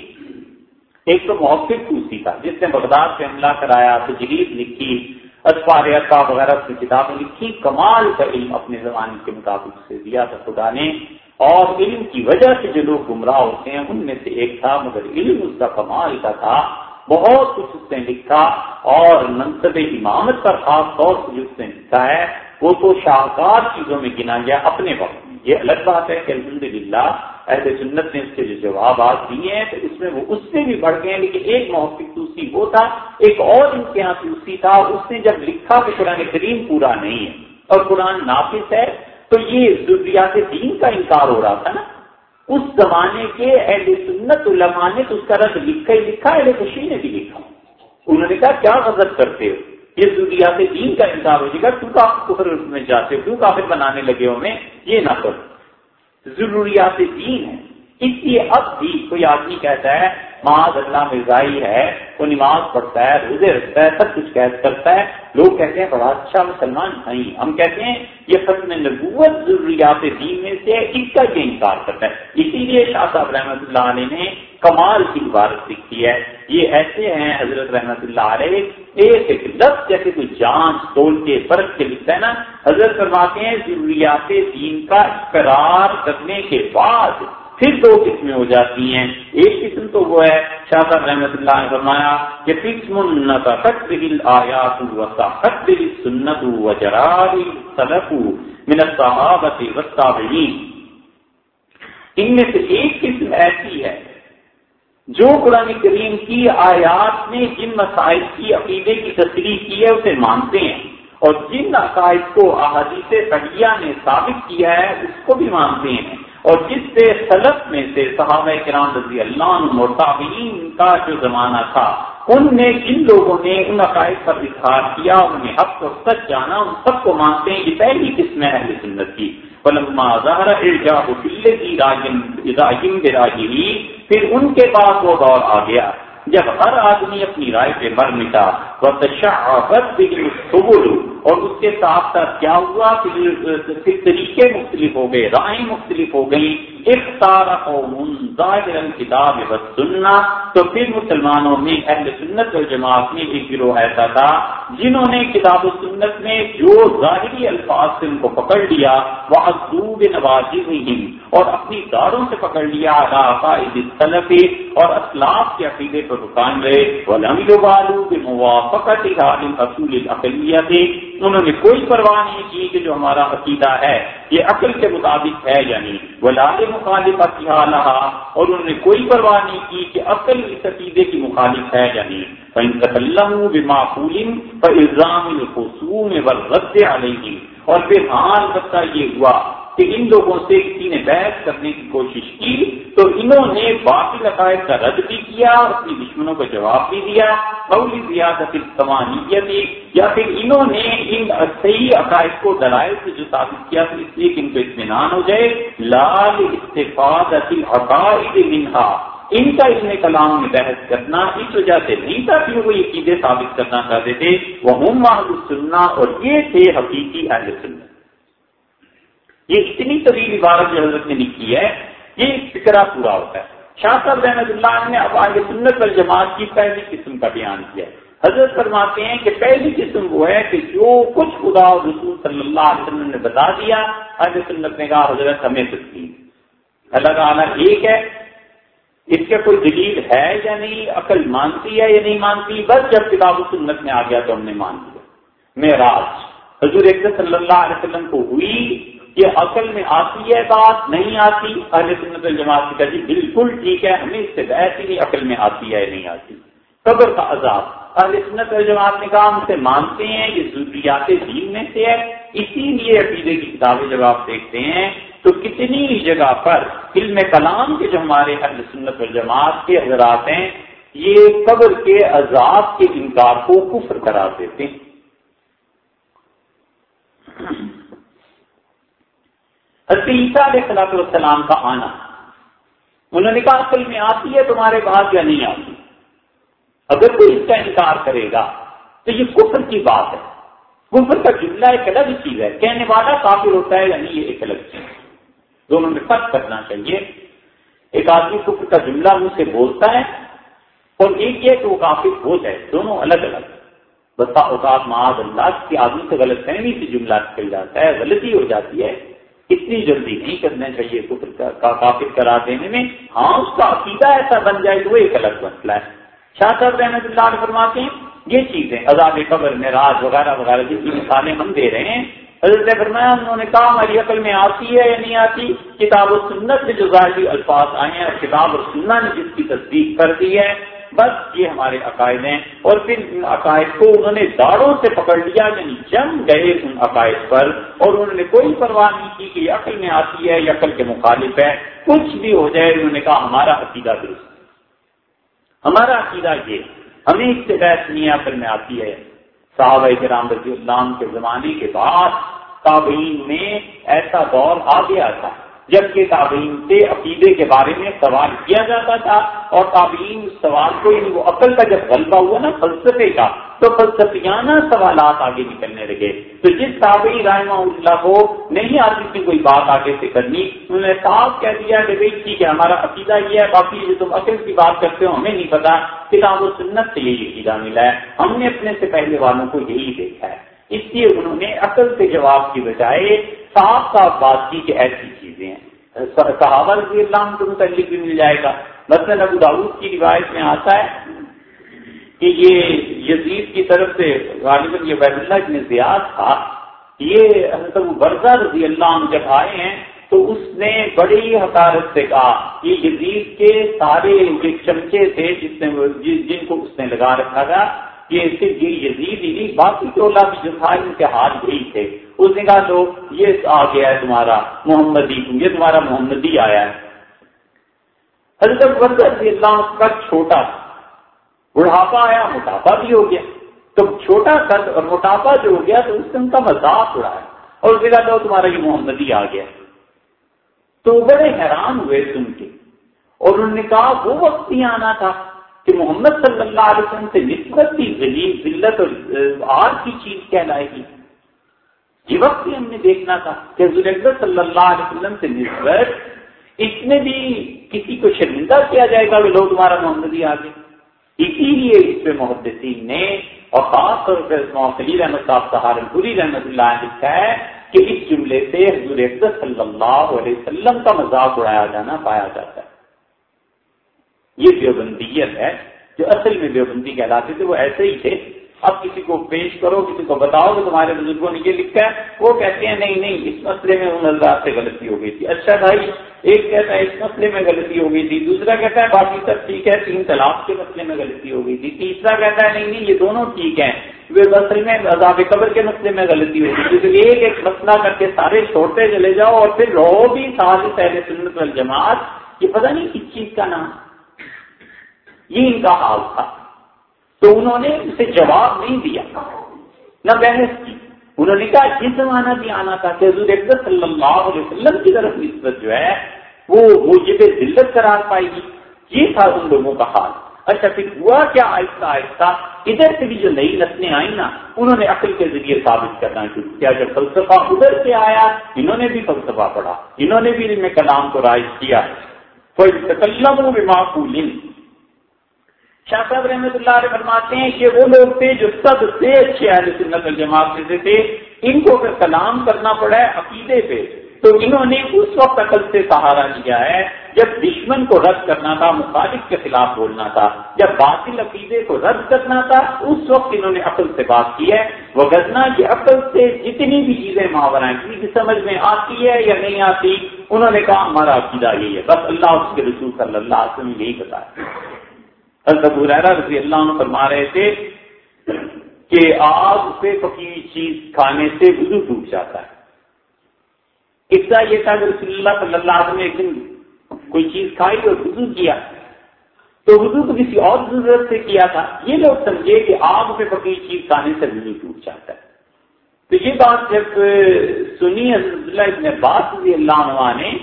ایک تو محفق کوسی تھا، جس نے بغداد سے حملہ کرایا تجریب لکھی اطفار وغیرہ کی کتابیں لکھی، کمال کا علم اپنے زمانے کے مطابق سے دیا تھا خدا نے۔ اور علم کی وجہ سے جو لوگ گمراہ ہوتے ہیں، ان میں سے ایک تھا، مگر علم اس کا کمال کا تھا۔ بہت کچھ اس نے لکھا، اور منصب امامت پر خاص طور سے جو اس نے لکھا ہے، وہ تو شاہکار چیزوں میں گنا گیا اپنے وقت میں۔ یہ الگ بات ہے کہ الحمد للہ اہل سنت نے اس کے جو جوابات دیے ہیں، تو اس میں وہ اس سے بھی بڑھ گئے ہیں، لیکن ایک محفق دوسری وہ تھا، ایک اور ان کے یہاں دوسری تھا، اس نے جب لکھا کہ قرآن کریم پورا نہیں ہے اور قرآن نافذ ہے، تو یہ ضروریات دین کا انکار ہو رہا تھا نا۔ اس زمانے کے اہل سنت علماء نے تو اس کا رد لکھا ہی لکھا، اہل خوشی نے بھی لکھا۔ انہوں نے کہا، کیا غذب کرتے ہو؟ یہ ضروریات دین کا انکار ہو جائے گا، تو کافر میں جاتے ہو، کیوں کافر بنانے لگے ہو میں؟ یہ نہ کرو۔ ضروریات دین ہیں۔ اس لیے اب بھی کوئی آدمی کہتا ہے، معاذ اللہ، مرزائی ہے، وہ نماز پڑھتا ہے، روزے رکھتا ہے، سب کچھ کرتا ہے۔ لوگ کہتے ہیں، بڑا اچھا مسلمان نہیں۔ ہم کہتے ہیں، یہ ختم نبوت ضروریات دین میں سے اس کا یہ انکار کرتا ہے۔ اسی لیے شاہ صاحب رحمۃ اللہ علیہ نے کمال کی عبارت لکھی ہے۔ یہ ایسے ہیں حضرت رحمۃ اللہ علیہ، ایک ایک لفظ جیسے کوئی جانچ، تول کے فرق کے لکھتا ہے نا۔ حضرت فرماتے ہیں، ضروریات دین کا اقرار کرنے کے بعد پھر دو قسمیں ہو جاتی ہیں۔ ایک قسم تو وہ ہے، شاہ صاحب رحمۃ اللہ نے فرمایا کہ قسم آیات سنت و جراری صدف صحابت وسطین ان میں سے ایک قسم ایسی ہے جو قرآن کریم کی آیات میں جن مسائل کی، عقیدے کی تصریح کی ہے، اسے مانتے ہیں۔ اور جن عقائد کو احادیث طبیعہ نے ثابت کیا ہے، اس کو بھی مانتے ہیں۔ اور جس سے سلف میں سے صحابہ کرام رضی اللہ عنہ مرتابین کا جو زمانہ تھا، ان نے جن لوگوں نے، ان عقائد پر اظہار کیا انہیں حق کو سچ جانا، ان سب کو مانتے ہیں، یہ پہلی قسم ہے اہل سنت کی۔ پلما ظاہر ارجاء کی راجم براجی پھر ان کے پاس وہ دور آ گیا۔ جب ہر آدمی اپنی رائے پہ مر مٹا وہ تشاعت اور اس کے ساتھ ساتھ کیا ہوا پھر طریقے مختلف ہو گئے، رائے مختلف ہو گئی اختار کتاب سننا تو پھر مسلمانوں میں اہل سنت اور جماعت میں ایک گروہ ایسا تھا جنہوں نے کتاب و سنت میں جو ظاہری الفاظ سے ان کو پکڑ لیا، وہ اصوب نوازی ہوئی اور اپنی داروں سے پکڑ لیا عقائد اور اسلاف کے عقیدے پر رکان رہے وہ لمب کے موافقت اصول اقلیت انہوں نے کوئی پرواہ نہیں کی کہ جو ہمارا عقیدہ ہے، یہ عقل کے مطابق ہے یعنی وہ لال مخالفت رہا اور انہوں نے کوئی پرواہ نہیں کی کہ عقل اس عقیدے کی مخالف ہے یعنی معقول پر الزام الخصوم رد علیہ اور پھر ہاں البتہ یہ ہوا کہ ان لوگوں سے کسی نے بحث کرنے کی کوشش کی تو انہوں نے باقی عقائد کا رد بھی کیا، اپنی دشمنوں کو جواب بھی دیا، قولی زیادت تمانیت یا پھر انہوں نے ان صحیح عقائد کو دلائل سے جو ثابت کیا تو اس لیے کہ ان کو اطمینان ہو جائے، لال استفاد عقائد منہا۔ ان کا علم کلام میں بحث کرنا اس وجہ سے نہیں تھا کہ وہ یہ چیزیں ثابت کرنا چاہتے تھے۔ وہ ہم سننا اور یہ تھے حقیقی اہل سننا یہ اتنی طویل عبارت جو حضرت نے لکھی ہے، یہ فکرہ پورا ہوتا ہے۔ شاہ صاحب رحمت اللہ نے اب آگے سنت پر جماعت کی پہلی قسم کا بیان کیا ہے۔ حضرت فرماتے ہیں کہ پہلی قسم وہ ہے کہ جو کچھ خدا اور رسول صلی اللہ علیہ وسلم نے بتا دیا اہل سنت نے کہا، حضرت ہمیں تسلیم اللہ تعالیٰ ایک ہے۔ اس کے کوئی دلیل ہے یا نہیں، عقل مانتی ہے یا نہیں مانتی، بس جب کتاب و سنت میں آ گیا تو ہم نے مان لیا۔ معراج۔ حضور صلی اللہ علیہ وسلم کو ہوئی یہ عقل میں آتی ہے بات، نہیں آتی، اہل سنت الجماعت کی کہتی، بالکل ٹھیک ہے، ہمیں اس سے ایسی نہیں عقل میں آتی ہے نہیں آتی۔ قبر کا عذاب، اہل سنت الجماعت نے کہا، ہم سے مانتے ہیں، یہ ضروریات دین میں سے ہے، اسی لیے عقیدے کی کتابیں جب آپ دیکھتے ہیں، تو کتنی جگہ پر علم کلام کے جو ہمارے اہل سنت الجماعت کے حضرات ہیں، یہ قبر کے عذاب کے انکار کو کفر کرا دیتے ہیں۔ عیسیٰ علیہ خلاق السلام کا آنا۔ انہوں نے کہا، اصل میں آتی ہے، تمہارے بعد یا نہیں آتی؟ اگر کوئی اس کا انکار کرے گا، تو یہ کفر کی بات ہے۔ کفر کا جملہ ایک الگ چیز ہے۔ کہنے والا کافر ہوتا ہے یعنی یہ ایک الگ چیز ہے۔ دونوں میں فرق کرنا چاہیے۔ ایک آدمی کفر کا جملہ منہ سے بولتا ہے اور ایک یہ کہ وہ کافر ہو جائے۔ دونوں الگ الگ۔ بتا اوقات معاذ اللہ کی آدمی سے غلط فہمی سے جملہ نکل جاتا ہے، غلطی ہو جاتی ہے۔ اتنی جلدی نہیں کرنا چاہیے، کفر کا کافر کرا دینے میں۔ ہاں اس کا عقیدہ ایسا بن جائے تو وہ ایک الگ مسئلہ ہے۔ شاہ صاحب رحمت اللہ علیہ فرماتے ہیں، یہ چیزیں، عذاب قبر میں راج وغیرہ وغیرہ، جس کی مثالیں ہم دے رہے ہیں۔ حضرت فرمایا، انہوں نے کہا، ہماری عقل میں آتی ہے یا نہیں آتی؟ کتاب و سنت سے جو ظاہری الفاظ آئے ہیں کتاب اور سننا نے جس کی تصدیق کر دی ہے بس یہ ہمارے عقائد ہیں۔ اور پھر ان عقائد کو انہوں نے داڑوں سے پکڑ لیا یعنی جم گئے ان عقائد پر۔ اور انہوں نے کوئی پرواہ نہیں کی کہ یہ عقل میں آتی ہے یا عقل کے مخالف ہے۔ کچھ بھی ہو جائے، انہوں نے کہا ہمارا عقیدہ درست ہمارا عقیدہ یہ، ہمیں اس سے بحث نہیں عقل میں آتی ہے۔ صحابہ کرام رضی اللہ کے زمانے کے بعد تابعین میں ایسا دور آ گیا تھا۔ جبکہ تابعین سے عقیدے کے بارے میں سوال کیا جاتا تھا اور تابعین اس سوال کو یعنی وہ عقل کا جب غلبہ ہوا نا فلسفے کا، تو فلسفیانہ سوالات آگے نکلنے لگے۔ تو جس تابعی رائما اللہ کو نہیں آتی تھی کوئی بات آگے سے کرنی، انہوں نے صاف کہہ دیا کہ بھائی ٹھیک ہے، ہمارا عقیدہ یہ ہے، باقی جو تم عقل کی بات کرتے ہو، ہمیں نہیں پتا، کتاب و سنت سے یہی عقیدہ ملا ہے۔ ہم نے اپنے سے پہلے والوں کو یہی دیکھا ہے۔ اس لیے انہوں نے عقل کے جواب کی بجائے صاف صاف بات کی کہ ایسی چیزیں ہیں۔ صحابہ رضی اللہ عنہ کو متعلق بھی مل جائے گا۔ مثلاً ابو داود کی روایت میں آتا ہے کہ یہ یزید کی طرف سے غالباً یہ بیت اللہ ابن زیاد تھا یہ حضرت برزہ رضی اللہ عنہ جب آئے ہیں تو اس نے بڑی حکارت سے کہا یہ یزید کے سارے چمچے تھے جس نے جن کو اس نے لگا رکھا تھا، یہ صرف یہ یزید ہی نہیں، باقی جو تھا، ان کے ہاتھ یہی تھے۔ اس نے کہا تو یہ آ گیا ہے تمہارا محمدی، یہ تمہارا محمدی آیا ہے. حضرت رضی اللہ کا چھوٹا بڑھاپا آیا، موٹاپا بھی ہو گیا۔ تو چھوٹا قد اور موٹاپا جو ہو گیا تو اس نے ان کا مذاق اڑایا اور اس نے کہا تو تمہارا یہ محمدی آ گیا تو بڑے حیران ہوئے سن کے اور انہوں نے کہا، وہ وقت ہی آنا تھا کہ محمد صلی اللہ علیہ وسلم سے نسبت کی ذلیل ذلت اور آر کی چیز کہلائے گی۔ یہ وقت بھی ہم نے دیکھنا تھا کہ حضور اکبر صلی اللہ علیہ وسلم سے نسبت اس میں بھی کسی کو شرمندہ کیا جائے گا کہ لوگ تمہارا محمدی آگے؟ اسی لیے اس پہ محدثین نے اور خاص طور پر محفلی رحمت صاحب سہارنپوری رحمت اللہ نے لکھا ہے کہ اس جملے سے حضور اکبر صلی اللہ علیہ وسلم کا مذاق اڑایا جانا، پایا جاتا ہے۔ یہ دیوبندیت ہے جو اصل میں دیوبندی کہلاتے تھے وہ ایسے ہی تھے اب کسی کو پیش کرو، کسی کو بتاؤ کہ تمہارے بزرگوں نے یہ لکھا ہے۔ وہ کہتے ہیں، نہیں نہیں، اس مسئلے میں ان حضرات سے غلطی ہو گئی تھی۔ اچھا بھائی، ایک کہتا ہے اس مسئلے میں غلطی ہو گئی تھی، دوسرا کہتا ہے باقی سب ٹھیک ہے، تین طلاق کے مسئلے میں غلطی ہو گئی تھی۔ تیسرا کہتا ہے، نہیں نہیں، یہ دونوں ٹھیک ہیں۔ وہ اصل میں عذاب قبر کے مسئلے میں غلطی ہوئی تھی۔ تو ایک ایک مسئلہ کر کے سارے چھوڑتے چلے جاؤ اور پھر رہو بھی سال پہلے سنت والجماعت، یہ پتہ نہیں کس چیز کا نام۔ یہ ان کا حال تھا۔ تو انہوں نے اسے جواب نہیں دیا، نہ بحث کی۔ انہوں نے کہا، یہ زمانہ بھی آنا تھا کہ حضور اکبر صلی اللہ علیہ وسلم کی طرف نسبت جو ہے، وہ موجب ذلت قرار پائے گی۔ یہ تھا ان لوگوں کا حال۔ اچھا پھر ہوا کیا آہستہ آہستہ؟ ادھر سے بھی جو نئی نسلیں آئیں نا، انہوں نے عقل کے ذریعے ثابت کرنا شروع کیا۔ جب فلسفہ ادھر سے آیا، انہوں نے بھی فلسفہ پڑھا، انہوں نے بھی علم کلام کو رائج کیا۔ کوئی تکلم و معقول شاہ صاحب رحمۃ اللہ علیہ فرماتے ہیں کہ وہ لوگ تھے جو سب سے اچھے اہل سنت الجماعت میں سے تھے۔ ان کو اگر کلام کرنا پڑا ہے عقیدے پہ، تو انہوں نے اس وقت عقل سے سہارا لیا ہے جب دشمن کو رد کرنا تھا، مخالف کے خلاف بولنا تھا۔ جب باطل عقیدے کو رد کرنا تھا، اس وقت انہوں نے عقل سے بات کی ہے۔ وہ گزنا کی عقل سے جتنی بھی چیزیں محاورہ کسی کی سمجھ میں آتی ہے یا نہیں آتی، انہوں نے کہا ہمارا عقیدہ یہی ہے۔ بس اللہ اس کے رسول صلی اللہ علیہ وسلم یہی بتایا۔ رضی اللہ عنہ فرما رہے تھے کہ آگ سے پکی چیز کھانے سے وضو ٹوٹ جاتا ہے۔ قصہ یہ تھا کہ رسول اللہ صلی اللہ علیہ وسلم نے ایک دن کوئی چیز کھائی اور وضو کیا۔ تو وضو تو کسی اور ضرورت سے کیا تھا۔ یہ لوگ سمجھے کہ آگ پہ پکی چیز کھانے سے وضو ٹوٹ جاتا ہے۔ تو یہ بات جب سنی حضرت اللہ ابن بات رضی اللہ عنہ نے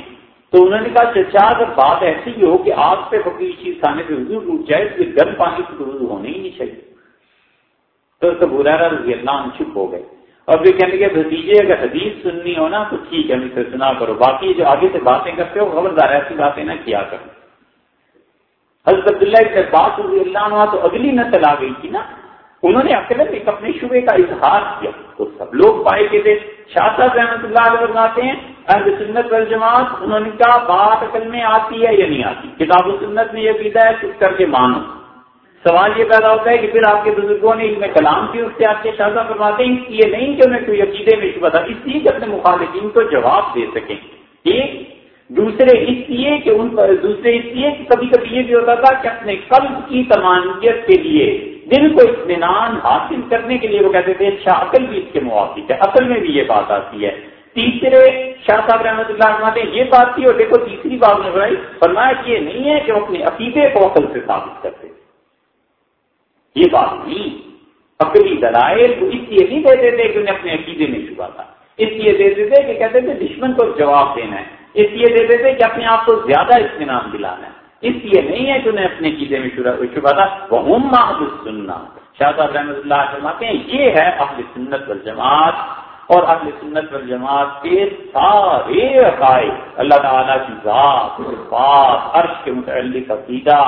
تو انہوں نے کہا چچا اگر بات ایسی ہی ہو کہ آگ پہ پکی چیز کھانے سے وضو ٹوٹ جائے تو گرم پانی سے وضو ہونے ہی نہیں چاہیے. تو سب رضی اللہ عنہ چپ ہو گئے۔ اور پھر کہنے کے بھتیجے، اگر حدیث سننی ہو نا، تو ٹھیک ہے سے سنا کرو باقی جو آگے سے باتیں کرتے ہو، خبردار ایسی باتیں نہ کیا کرو حضرت عبداللہ کے بات رضی اللہ عنہ تو اگلی نسل آ گئی تھی نا، انہوں نے اکثر ایک اپنے شبے کا اظہار کیا۔ تو سب لوگ پائے کے تھے۔ شاہ صاحب رحمۃ اللہ علیہ بناتے ہیں اہل سنت والجماعت، انہوں نے کہا، بات عقل میں آتی ہے یا نہیں آتی؟ کتاب و سنت میں یہ پیتا ہے، کچھ کر کے مانو۔ سوال یہ پیدا ہوتا ہے کہ پھر آپ کے بزرگوں نے علم کلام کی اس سے آپ کے شاہ فرماتے ہیں یہ نہیں کہ انہیں کوئی عقیدے میں شبہ تھا، اس لیے کہ اپنے مخالفین کو جواب دے سکیں۔ ایک، دوسرے، اس لیے کہ ان پر، دوسرے اس لیے کہ کبھی کبھی یہ بھی ہوتا تھا کہ اپنے قلب کی تمانیت کے لیے، دل کو اطمینان حاصل کرنے کے لیے وہ کہتے تھے اچھا عقل بھی اس کے موافق ہے، اصل میں بھی یہ بات آتی ہے۔ تیسرے شاہ صاحب رحمۃ اللہ فرماتے ہیں یہ بات تھی اور دیکھو تیسری بات نے بڑھائی، فرمایا کہ یہ نہیں ہے کہ وہ اپنے عقیدے کو عقل سے ثابت کرتے یہ بات نہیں۔ عقلی دلائل وہ اس لیے نہیں دیتے تھے کہ انہیں اپنے عقیدے میں چھپا تھا۔ اس لیے دیتے تھے کہ کہتے تھے دشمن کو جواب دینا ہے۔ اس لیے دیتے تھے کہ اپنے آپ کو زیادہ اطمینان دلانا ہے۔ اس لیے نہیں ہے کہ انہیں اپنے قیدے میں چھپا تھا۔ وہ سننا شاہ صاحب رحمۃ اللہ فرماتے ہیں، یہ ہے اہل سنت والجماعت۔ اور اہل سنت والجماعت کے سارے عقائد، اللہ تعالیٰ کی ذات، صفات، عرش کے متعلق عقیدہ،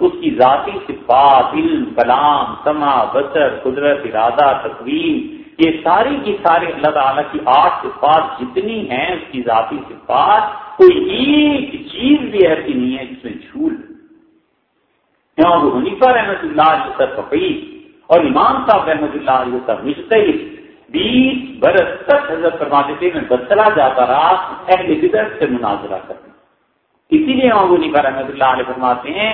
اس کی ذاتی صفات، علم، کلام سما بسر قدرت، ارادہ تصویر یہ ساری کی ساری اللہ تعالیٰ کی آٹھ صفات جتنی ہیں، اس کی ذاتی صفات، کوئی ایک چیز بھی ایسی نہیں ہے جس میں جھول حنیفہ رحمۃ اللہ علیہ سر فقیر اور امام صاحب رحمۃ اللہ علیہ سر بیس برس تک حضرت فرماتے تھے، میں بدلا جاتا رہا، اہل بدر سے مناظرہ کرنا اسی لیے امام حنیفہ رحمۃ اللہ علیہ فرماتے ہیں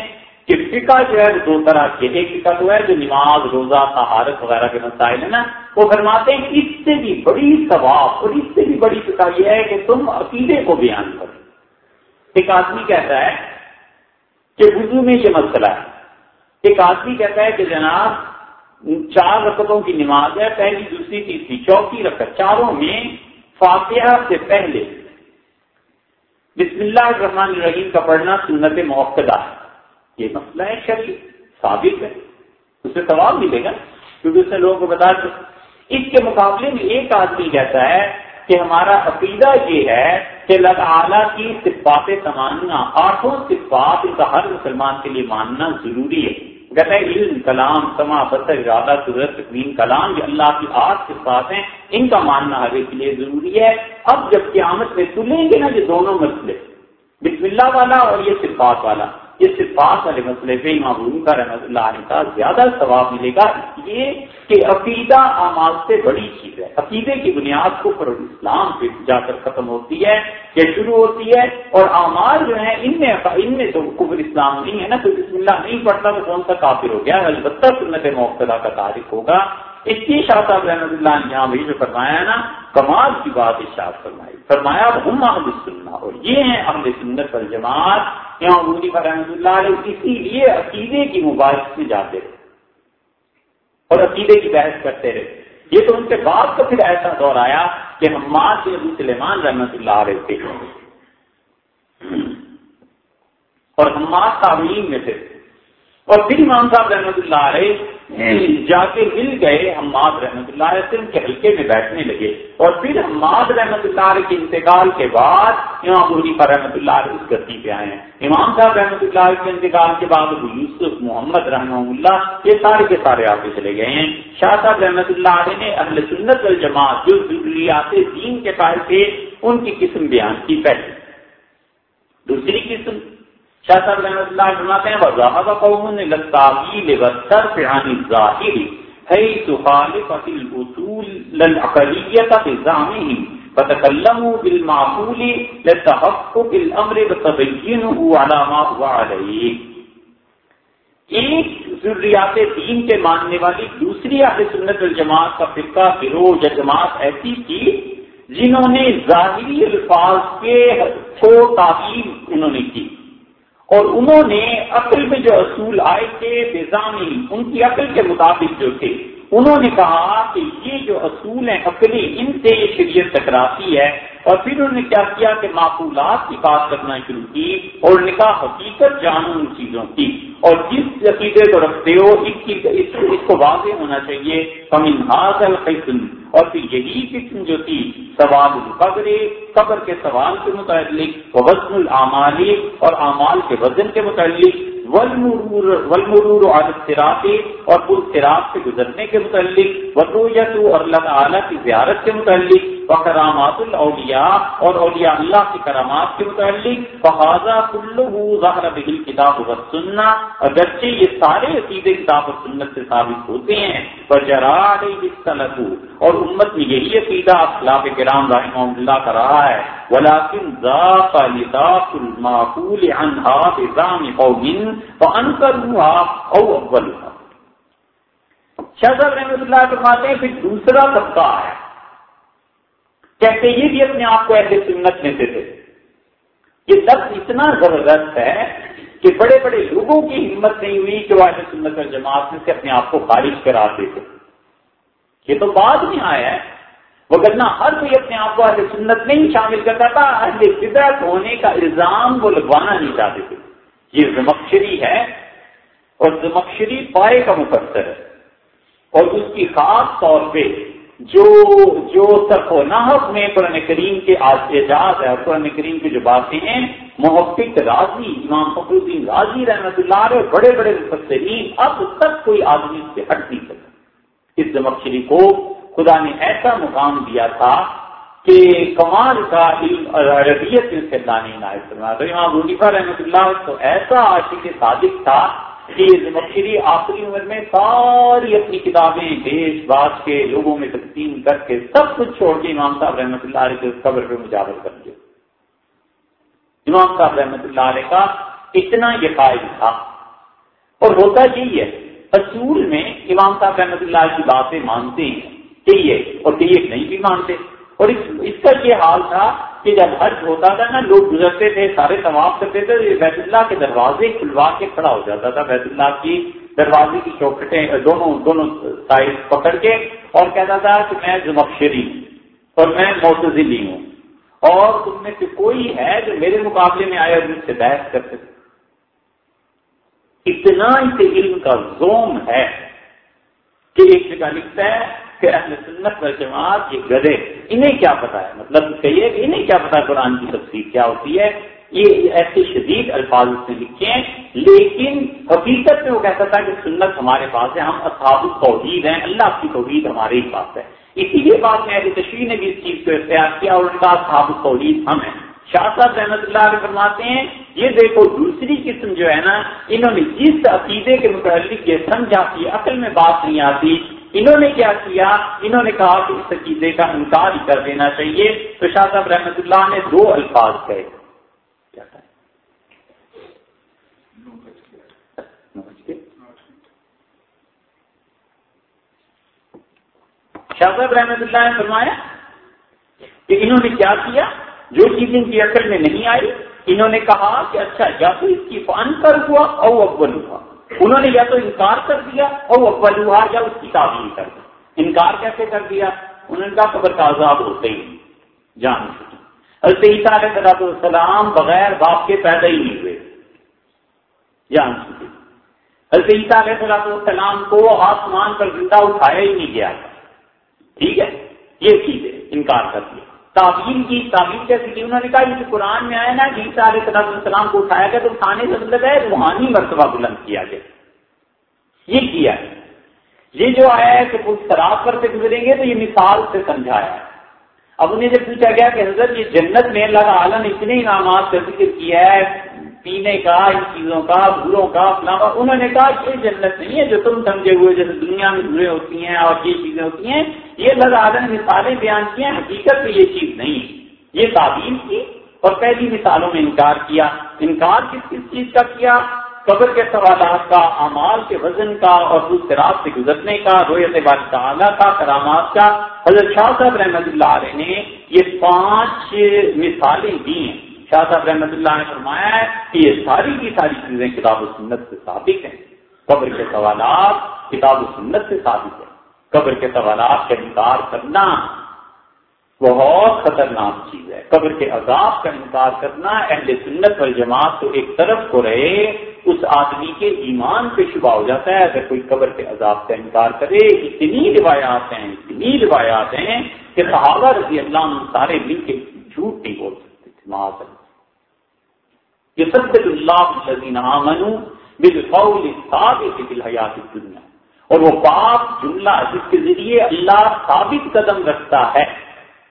کہ فقہ جو ہے دو طرح کے ایک فقہ تو ہے جو نماز، روزہ، طہارت وغیرہ کے مسائل ہیں نا، وہ فرماتے ہیں اس سے بھی بڑی ثواب اور اس سے بھی بڑی فقہ یہ ہے کہ تم عقیدے کو بیان کرو. ایک آدمی کہتا ہے کہ وضو میں یہ مسئلہ ہے. ایک آدمی کہتا ہے کہ جناب چار رقطوں کی نماز ہے، پہلی، دوسری، تیسری، چوتھی رقط چاروں میں فاتحہ سے پہلے۔ بسم اللہ الرحمن الرحیم کا پڑھنا سنت موقع ہے۔ یہ مسئلہ ہے شریف ثابت ہے۔ اس سے ثواب ملے گا، کیونکہ اس نے لوگوں کو بتا اس کے مقابلے میں ایک آدمی کہتا ہے کہ ہمارا عقیدہ یہ ہے کہ اللہ تعالیٰ کی صفات تماننا آٹھوں صفات ان کا ہر مسلمان کے لیے ماننا ضروری ہے۔ کہتا ہے علم، کلام سما بسر ارادہ، قدرت تقویم کلام یہ اللہ کی آخ کے ساتھ ہیں، ان کا ماننا ہر ایک کے لیے ضروری ہے۔ اب جب قیامت میں تلیں گے نا یہ دونوں مسئلے۔ بسم اللہ والا اور یہ صفات والا۔ یہ صفات والے مسئلے پہ امام کا رحمت اللہ علیہ کا زیادہ ثواب ملے گا اس لیے کہ عقیدہ اعمال سے بڑی چیز ہے۔ عقیدے کی بنیاد کو پر اسلام پہ جا کر ختم ہوتی ہے کہ شروع ہوتی ہے اور اعمال جو ہیں، ان میں ان میں تو کفر اسلام نہیں ہے نا، تو بسم اللہ نہیں پڑھتا تو کون سا کافر ہو گیا؟ البتہ سنت موقع کا تاریخ ہوگا۔ اس کی شاہ صاحب رحمۃ اللہ نے یہاں بھی جو فرمایا نا، کمال کی بات اشاعت فرمائی۔ فرمایا ہم اہل سننا اور یہ ہیں اہل سنت پر جماعت یہاں مودی رحمۃ اللہ علیہ اسی لیے عقیدے کی مباحث میں جاتے رہے اور عقیدے کی بحث کرتے رہے۔ یہ تو ان کے بعد تو پھر ایسا دور آیا کہ ہمار سے ابو سلیمان رحمۃ اللہ علیہ تھے۔ اور ہمار تعلیم میں تھے۔ اور پھر امام صاحب رحمۃ اللہ علیہ جا کے مل گئے، حماد رحمت اللہ علیہ سے ان کے حلقے میں بیٹھنے لگے۔ اور پھر حماد رحمت اللہ علیہ کے انتقال کے بعد امام پر رحمت اللہ علیہ اس گتی پہ آئے ہیں۔ امام صاحب رحمت اللہ علیہ کے انتقال کے بعد ابو یوسف، محمد رحمہ اللہ، یہ سارے کے سارے آگے چلے گئے ہیں۔ شاہ صاحب رحمت اللہ علیہ نے اہل سنت الجماعت جو ضروریات دین کے قائل تھے، ان کی قسم بیان کی۔ پہلے دوسری قسم شاہ صاحب رحمۃ اللہ فرماتے ہیں وضاحت قوم للتعویل والصرف عن الظاہر حيث خالفت الاصول للعقلیت بزعمهم فتكلموا بالمعقول لتحقق الامر وتبينه على ما هو عليه ایک ضروریات دین کے ماننے والی دوسری اہل سنت الجماعت کا فرقہ گروہ یا جماعت ایسی تھی جنہوں نے ظاہری الفاظ کے تعبیر انہوں نے کی۔ اور انہوں نے عقل میں جو اصول آئے تھے، بے ان کی عقل کے مطابق جو تھے انہوں نے کہا کہ یہ جو اصول ہیں عقلی ان سے یہ شریعت ٹکراتی ہے اور پھر انہوں نے کیا کیا کہ معقولات کی بات کرنا شروع کی اور نے کہا حقیقت جانو ان چیزوں کی اور جس عقیدے کو رکھتے ہو، اس کی اس کو واضح ہونا چاہیے کمن حاصل اور پھر یہی قسم جو تھی، سوال القبر قبر کے سوال کے متعلق وزن العمالی اور اعمال کے وزن کے متعلق ولمرور سراتے اور پور سراط سے گزرنے کے متعلق ورویت اور اللہ تعالیٰ کی زیارت کے متعلق۔ و کرامات الاولیاء اور اولیاء اللہ کی کرامات کے متعلق فہذا کلو ظاہر بہل کتاب و سننا اگرچہ یہ سارے عقیدے کتاب و سنت سے ثابت ہوتے ہیں پر جرا اور امت میں یہی عقیدہ اخلاف کرام رحمہ اللہ کا رہا ہے ولیکن ذاق لذاق المعقول عنها بزام قوم فانکروها او اولها شاہ صاحب رحمۃ اللہ فرماتے ہیں، پھر دوسرا طبقہ ہے کہتے یہ بھی اپنے آپ کو ایسے سنت میں سے تھے یہ لفظ اتنا زبردست ہے کہ بڑے بڑے لوگوں کی ہمت نہیں ہوئی کہ وہ ایسے سنت اور جماعت میں سے اپنے آپ کو خارج کراتے تھے یہ تو بعد میں آیا ہے۔ وہ کرنا ہر کوئی اپنے آپ کو ایسے سنت نہیں شامل کرتا تھا، اہل فطرت ہونے کا الزام وہ لگوانا نہیں چاہتے تھے۔ یہ زمکشری ہے اور زمکشری پائے کا مفسر ہے۔ اور اس کی خاص طور پہ جو جو تک و نحق میں قرآن کریم کے آج اعجاز ہے قرآن کریم کی جو باتیں ہیں محبت راضی، امام فخر الدین راضی رحمت اللہ علیہ بڑے بڑے مفسرین اب تک کوئی آدمی سے ہٹ نہیں سکتا اس زمکشری کو خدا نے ایسا مقام دیا تھا کہ کمال کا علم عربیت اللہ نے عنایت فرمایا۔ تو امام روڈیفا رحمۃ اللہ تو ایسا عاشق صادق تھا مشری آخری عمر میں ساری اپنی کتابیں دیش باز کے لوگوں میں تقسیم کر کے سب کچھ چھوڑ کے امام صاحب رحمۃ اللہ علیہ کے قبر پہ مجاور کر دیا۔ امام صاحب رحمۃ اللہ علیہ کا اتنا یہ تھا۔ اور ہوتا یہی ہے، اصول میں امام صاحب رحمۃ اللہ کی باتیں مانتے ہیں۔ کہ یہ اور کہ یہ نہیں بھی مانتے۔ اور اس اس کا یہ حال تھا کہ جب حج ہوتا تھا نا، لوگ گزرتے تھے، سارے طواف کرتے تھے بیت اللہ کے دروازے کھلوا کے کھڑا ہو جاتا تھا۔ بیت اللہ کی دروازے کی چوکھٹیں، دونوں دونوں سائڈ پکڑ کے اور کہتا تھا کہ میں زمکشری ہوں اور میں موتزلی ہوں۔ اور تم میں سے کوئی ہے جو میرے مقابلے میں آئے اور مجھ سے بحث کرتے تھے۔ اتنا اسے علم کا زوم ہے کہ ایک جگہ لکھتا ہے کہ اہل سنت و جماعت یہ گدے انہیں کیا پتا ہے؟ مطلب کہیے کہ انہیں کیا پتا قرآن کی تفصیل کیا ہوتی ہے؟ یہ ایسے شدید الفاظ سے لکھے ہیں، لیکن حقیقت میں وہ کہتا تھا کہ سنت ہمارے پاس ہے، ہم اصحاب توحید ہیں، اللہ کی توحید ہمارے ہی پاس ہے۔ اسی لیے بات میں اہل تشریح نے بھی اس چیز کو اختیار کیا اور ان کا اصحاب توحید ہم ہیں۔ شاہ صاحب رحمت اللہ علیہ فرماتے ہیں، یہ دیکھو دوسری قسم جو ہے نا، انہوں نے جس عقیدے کے متعلق یہ سمجھا کہ عقل میں بات نہیں آتی انہوں نے کیا کیا؟ انہوں نے کہا کہ اس عقیدے کا انکار ہی کر دینا چاہیے۔ تو شاہ صاحب رحمت اللہ نے دو الفاظ کہے۔ شاہ صاحب رحمت اللہ نے فرمایا کہ انہوں نے کیا کیا؟ جو چیزیں کی عقل میں نہیں آئی، انہوں نے کہا کہ اچھا یا تو اس کی فن کر ہوا اور اول ہوا۔ انہوں نے یا تو انکار کر دیا اور وہ بلوہا یا اس کی تعبیر کر دیا انکار کیسے کر دیا؟ انہوں نے کہا قبر کا عذاب ہوتے ہی جان چکے عیسیٰ علیہ السلام بغیر باپ کے پیدا ہی نہیں ہوئے۔ جان چکے حضرت عیسیٰ علیہ السلام کو آسمان پر زندہ اٹھایا ہی نہیں گیا۔ ٹھیک ہے؟ یہ چیز ہے، انکار کر دیا۔ تعبیر کی تعبیر کیسی کی انہوں نے کہا یہ قرآن میں آیا نا کہ عیسیٰ علیہ السلام کو اٹھایا گیا تو اٹھانے سے مطلب ہے روحانی مرتبہ بلند کیا گیا۔ یہ کیا ہے؟ یہ جو آیا ہے کہ کچھ شراب پر سے گزریں گے تو یہ مثال سے سمجھایا ہے۔ اب انہیں جب پوچھا گیا کہ حضرت یہ جنت میں اللہ تعالیٰ نے اتنے انعامات کا ذکر کیا ہے پینے کا، ان چیزوں کا، بھولوں کا فلاں انہوں نے کہا یہ جنت نہیں ہے جو تم سمجھے ہوئے جیسے دنیا میں بھولے ہوتی ہیں اور یہ چیزیں ہوتی ہیں، یہ اللہ تعالیٰ مثالیں بیان کی ہیں، حقیقت میں یہ چیز نہیں یہ تعبیر کی اور پہلی مثالوں میں انکار کیا۔ انکار کس کس چیز کا کیا؟ قبر کے سوالات کا، اعمال کے وزن کا اور دوسرے رات سے گزرنے کا رویت بال تعالیٰ کا، کرامات کا۔ حضرت شاہ صاحب رحمۃ اللہ علیہ نے یہ پانچ مثالیں دی ہیں۔ شاہ صاحب رحمۃ اللہ نے فرمایا ہے کہ یہ ساری کی ساری چیزیں کتاب و سنت سے ثابت ہیں۔ قبر کے سوالات کتاب و سنت سے ثابت ہیں۔ قبر کے سوالات کا انکار کرنا بہت خطرناک چیز ہے۔ قبر کے عذاب کا انکار کرنا اہل سنت والجماعت تو ایک طرف کو رہے، اس آدمی کے ایمان پہ شبہ ہو جاتا ہے۔ اگر کوئی قبر کے عذاب کا انکار کرے، اتنی روایات ہیں، اتنی روایات ہیں کہ صحابہ رضی اللہ عنہ سارے مل کے جھوٹ نہیں بول سکتے تھے یہ سب اللہ بالقول ثابت بالحیات الدنیا اور وہ پاک جملہ جس کے ذریعے اللہ ثابت قدم رکھتا ہے،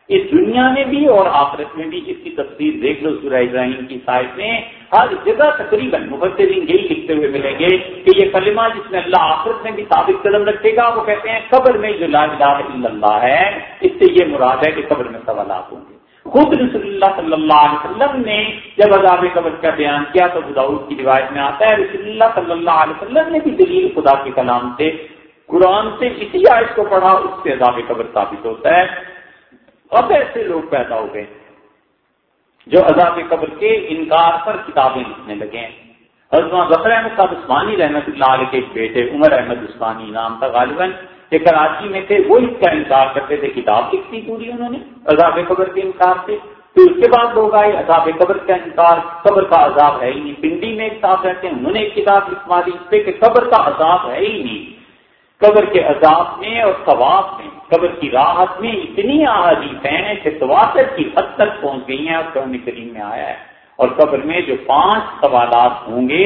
اس دنیا میں بھی اور آخرت میں بھی اس کی تصویر دیکھ لو سورہ ابراہیم کی سائڈ میں، ہر جگہ تقریباً مبصرین یہی لکھتے ہوئے ملیں گے کہ یہ کلمہ جس میں اللہ آخرت میں بھی ثابت قدم رکھے گا، وہ کہتے ہیں قبر میں جو لا الہ الا اللہ ہے، اس سے یہ مراد ہے کہ قبر میں سوالات ہوں گے۔ خود رسول اللہ صلی اللہ علیہ وسلم نے جب عذاب قبر کا بیان کیا تو بداؤد کی روایت میں آتا ہے رسول اللہ صلی اللہ علیہ وسلم نے بھی دلیل خدا کے کلام سے، قرآن سے اسی آیت کو پڑھا، اس سے عذاب قبر ثابت ہوتا ہے۔ اب ایسے لوگ پیدا ہو گئے جو عذاب قبر کے انکار پر کتابیں لکھنے لگے ہیں۔ حضرت بکر احمد صاحب عثمانی رحمت اللہ علیہ کے بیٹے، عمر احمد عثمانی، نام تھا غالباً۔ یہ کراچی میں تھے، وہ اس کا انکار کرتے تھے، کتاب لکھتی پوری انہوں نے عذاب قبر کے انکار سے۔ پھر اس کے بعد لوگ آئے، عذاب قبر کا انکار، قبر کا عذاب ہے ہی نہیں۔ پنڈی میں ایک صاحب رہتے ہیں، انہوں نے ایک کتاب لکھوا دی، اس پہ کہ قبر کا عذاب ہے ہی نہیں۔ قبر کے عذاب میں اور ثواب میں، قبر کی راحت میں اتنی احادیث ہیں کہ تواتر کی حد تک پہنچ گئی ہیں، اور قرآن کریم میں آیا ہے۔ اور قبر میں جو پانچ سوالات ہوں گے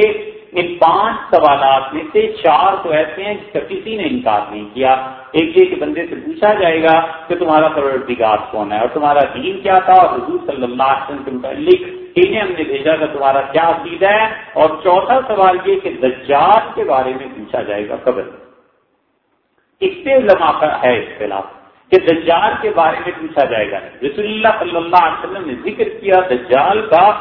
ان پانچ سوالات میں سے چار تو ایسے ہیں جس کا کسی نے انکار نہیں کیا۔ ایک ایک بندے سے پوچھا جائے گا کہ تمہارا پروردگار کون ہے اور تمہارا دین کیا تھا؟ اور حضور صلی اللہ علیہ وسلم کے متعلق انہیں ہم نے بھیجا کہ تمہارا کیا عقید ہے؟ اور چوتھا سوال یہ کہ دجال کے بارے میں پوچھا جائے گا قبر۔ اس سے علماء کا ہے اختلاف کہ دجال کے بارے میں پوچھا جائے گا۔ رسول اللہ صلی اللہ علیہ وسلم نے ذکر کیا دجال کا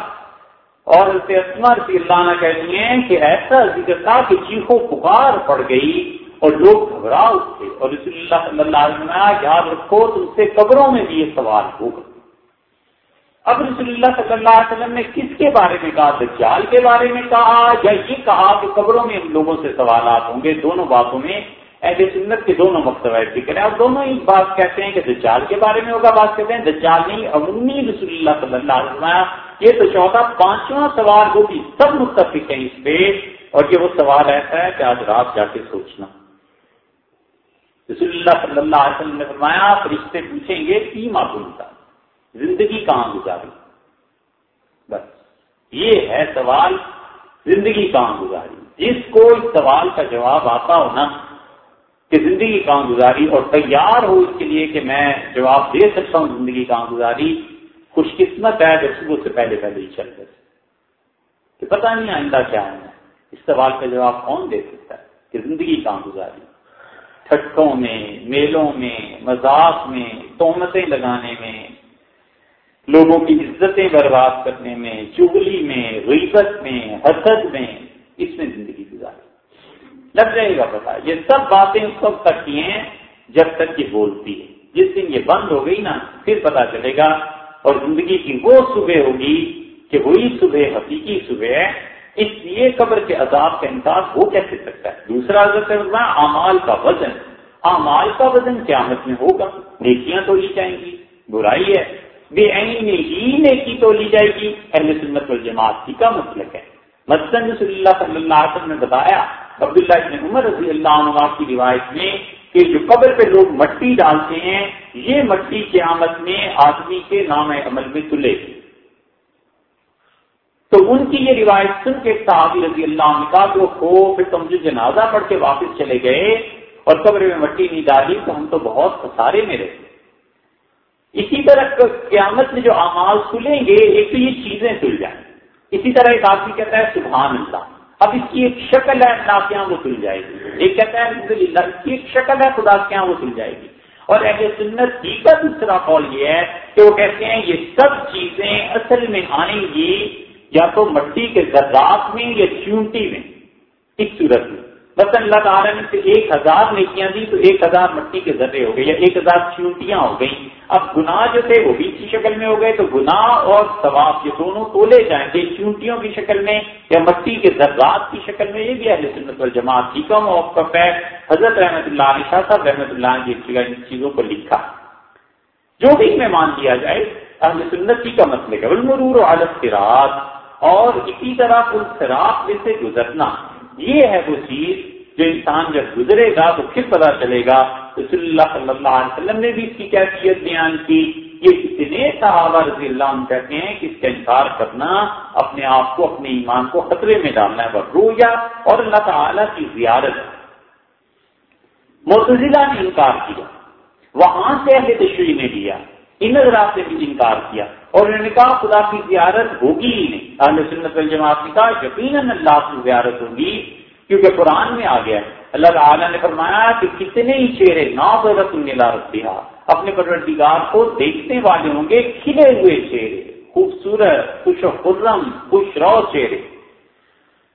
اور رضی اللہ عنہ کہتی ہیں کہ ایسا ذکر تھا کہ چیخو پکار پڑ گئی اور لوگ گھبرا اٹھے اور رسول اللہ صلی اللہ علیہ وسلم یاد رکھو، تم سے قبروں میں بھی یہ سوال ہوگا۔ اب رسول اللہ صلی اللہ علیہ وسلم نے کس کے بارے میں کہا؟ دجال کے بارے میں کہا یا یہ کہا کہ قبروں میں ہم لوگوں سے سوالات ہوں گے؟ دونوں باتوں میں اہل سنت کے دونوں مکتبہ ذکر ہے اور دونوں ہی بات کہتے ہیں کہ دجال کے بارے میں ہوگا، بات کہتے ہیں۔ دجال نہیں، عمومی رسول اللہ صلی اللہ علیہ وسلم یہ تو چوتھا، پانچواں سوال وہ بھی سب متفق ہیں اس پہ، اور یہ وہ سوال ایسا ہے کہ آج رات جا کے سوچنا۔ رسول اللہ صلی اللہ علیہ وسلم نے فرمایا، فرشتے پوچھیں گے تی معلوم کا زندگی کہاں گزاری؟ بس، یہ ہے سوال، زندگی کہاں گزاری؟ جس کو اس سوال کا جواب آتا ہو نا، کہ زندگی کہاں گزاری؟ اور تیار ہو اس کے لیے کہ میں جواب دے سکتا ہوں زندگی کہاں گزاری خوش قسمت ہے جو صبح سے پہلے پہلے ہی چل گئے کہ پتہ نہیں آئندہ کیا ہے۔ اس سوال کا جواب کون دے سکتا ہے؟ کہ زندگی کہاں گزاری؟ ٹھٹوں میں، میلوں میں، مذاق میں تومتیں لگانے میں، لوگوں کی عزتیں برباد کرنے میں، چگلی میں، غیبت میں، حسد میں، اس میں زندگی گزاری۔ لگ جائے گا پتا یہ سب باتیں اس وقت تک کی ہیں جب تک یہ بولتی ہے۔ جس دن یہ بند ہو گئی نا، پھر پتا چلے گا اور زندگی کی وہ صبح ہوگی کہ وہی صبح حقیقی صبح ہے، اس لیے قبر کے عذاب کا انکار ہو کیسے سکتا ہے؟ دوسرا حضرت ہے امال کا وزن۔ امال کا وزن قیامت میں ہوگا۔ نیکیاں تو لی جائیں گی، برائی ہے۔ بے ہی نیکی تو لی جائے گی۔ اہل سنت والجماعت کی کا مطلب ہے؟ مثلاً رسول اللہ صلی اللہ علیہ وسلم نے بتایا، عبداللہ ابن عمر رضی اللہ عنہ کی روایت میں کہ جو قبر پہ لوگ مٹی ڈالتے ہیں، یہ مٹی قیامت میں آدمی کے نام عمل میں تلے گی۔ تو ان کی یہ روایت سن کے صحابی رضی اللہ عنہ کا جو ہو پھر تم جو جنازہ پڑھ کے واپس چلے گئے اور قبر میں مٹی نہیں ڈالی تو ہم تو بہت خسارے میں رہے۔ اسی طرح قیامت میں جو اعمال کھلیں گے، ایک تو یہ چیزیں تل جائیں۔ اسی طرح ایک آدمی کہتا ہے، سبحان اللہ۔ اب اس کی ایک شکل ہے اللہ کے یہاں وہ تل جائے گی۔ ایک کہتا ہے اس کی ایک شکل ہے، خدا کے یہاں وہ تل جائے گی۔ اور اہل سنت جی کا دوسرا قول یہ ہے کہ وہ کہتے ہیں، یہ سب چیزیں اصل میں آئیں گی یا تو مٹی کے ذرات میں یا چونٹی میں، اس صورت میں۔ بس اللہ تعالیٰ نے ایک ہزار نیکیاں دی، تو ایک ہزار مٹی کے ذرے ہو گئے، یا ایک ہزار چونٹیاں ہو گئیں۔ اب گناہ جو تھے وہ بھی اسی شکل میں ہو گئے، تو گناہ اور ثواب یہ دونوں تولے جائیں گے چونٹیوں کی شکل میں یا مٹی کے ذرات کی شکل میں، یہ بھی اہل سنت والجماعت کی کا موقف ہے۔ حضرت رحمت اللہ علیہ شاہ صاحب رحمۃ اللہ نے ان چیزوں کو لکھا۔ جو بھی میں مان لیا جائے، اہل سنت کی کا مسئلہ ہے۔ المرور و عالت اور اسی طرح ان سراپ میں سے گزرنا۔ یہ ہے وہ چیز جو انسان جب گزرے گا تو پھر پتا چلے گا رسول اللہ صلی اللہ علیہ وسلم نے بھی اس کی کیفیت بیان کی۔ یہ اتنے صحابہ رضی اللہ عنہ کہتے ہیں کہ اس کا انکار کرنا اپنے آپ کو، اپنے ایمان کو خطرے میں ڈالنا ہے۔ رویا اور اللہ تعالی کی زیارت۔ مرتضیلا نے انکار کیا۔ وہاں سے اہل تشریح نے لیا۔ ان حضرات نے بھی انکار کیا اور انہوں نے کہا خدا کی زیارت ہوگی ہی نہیں۔ اہل سنت الجماعت نے کہا، یقیناً اللہ کی زیارت ہوگی، کیونکہ قرآن میں آ گیا اللہ تعالیٰ نے فرمایا کہ کتنے ہی چہرے نا ضرورت ملا رکھا اپنے پروردگار کو دیکھنے والے ہوں گے کھلے ہوئے چہرے، خوبصورت، خوش و خرم، خوش رو چہرے۔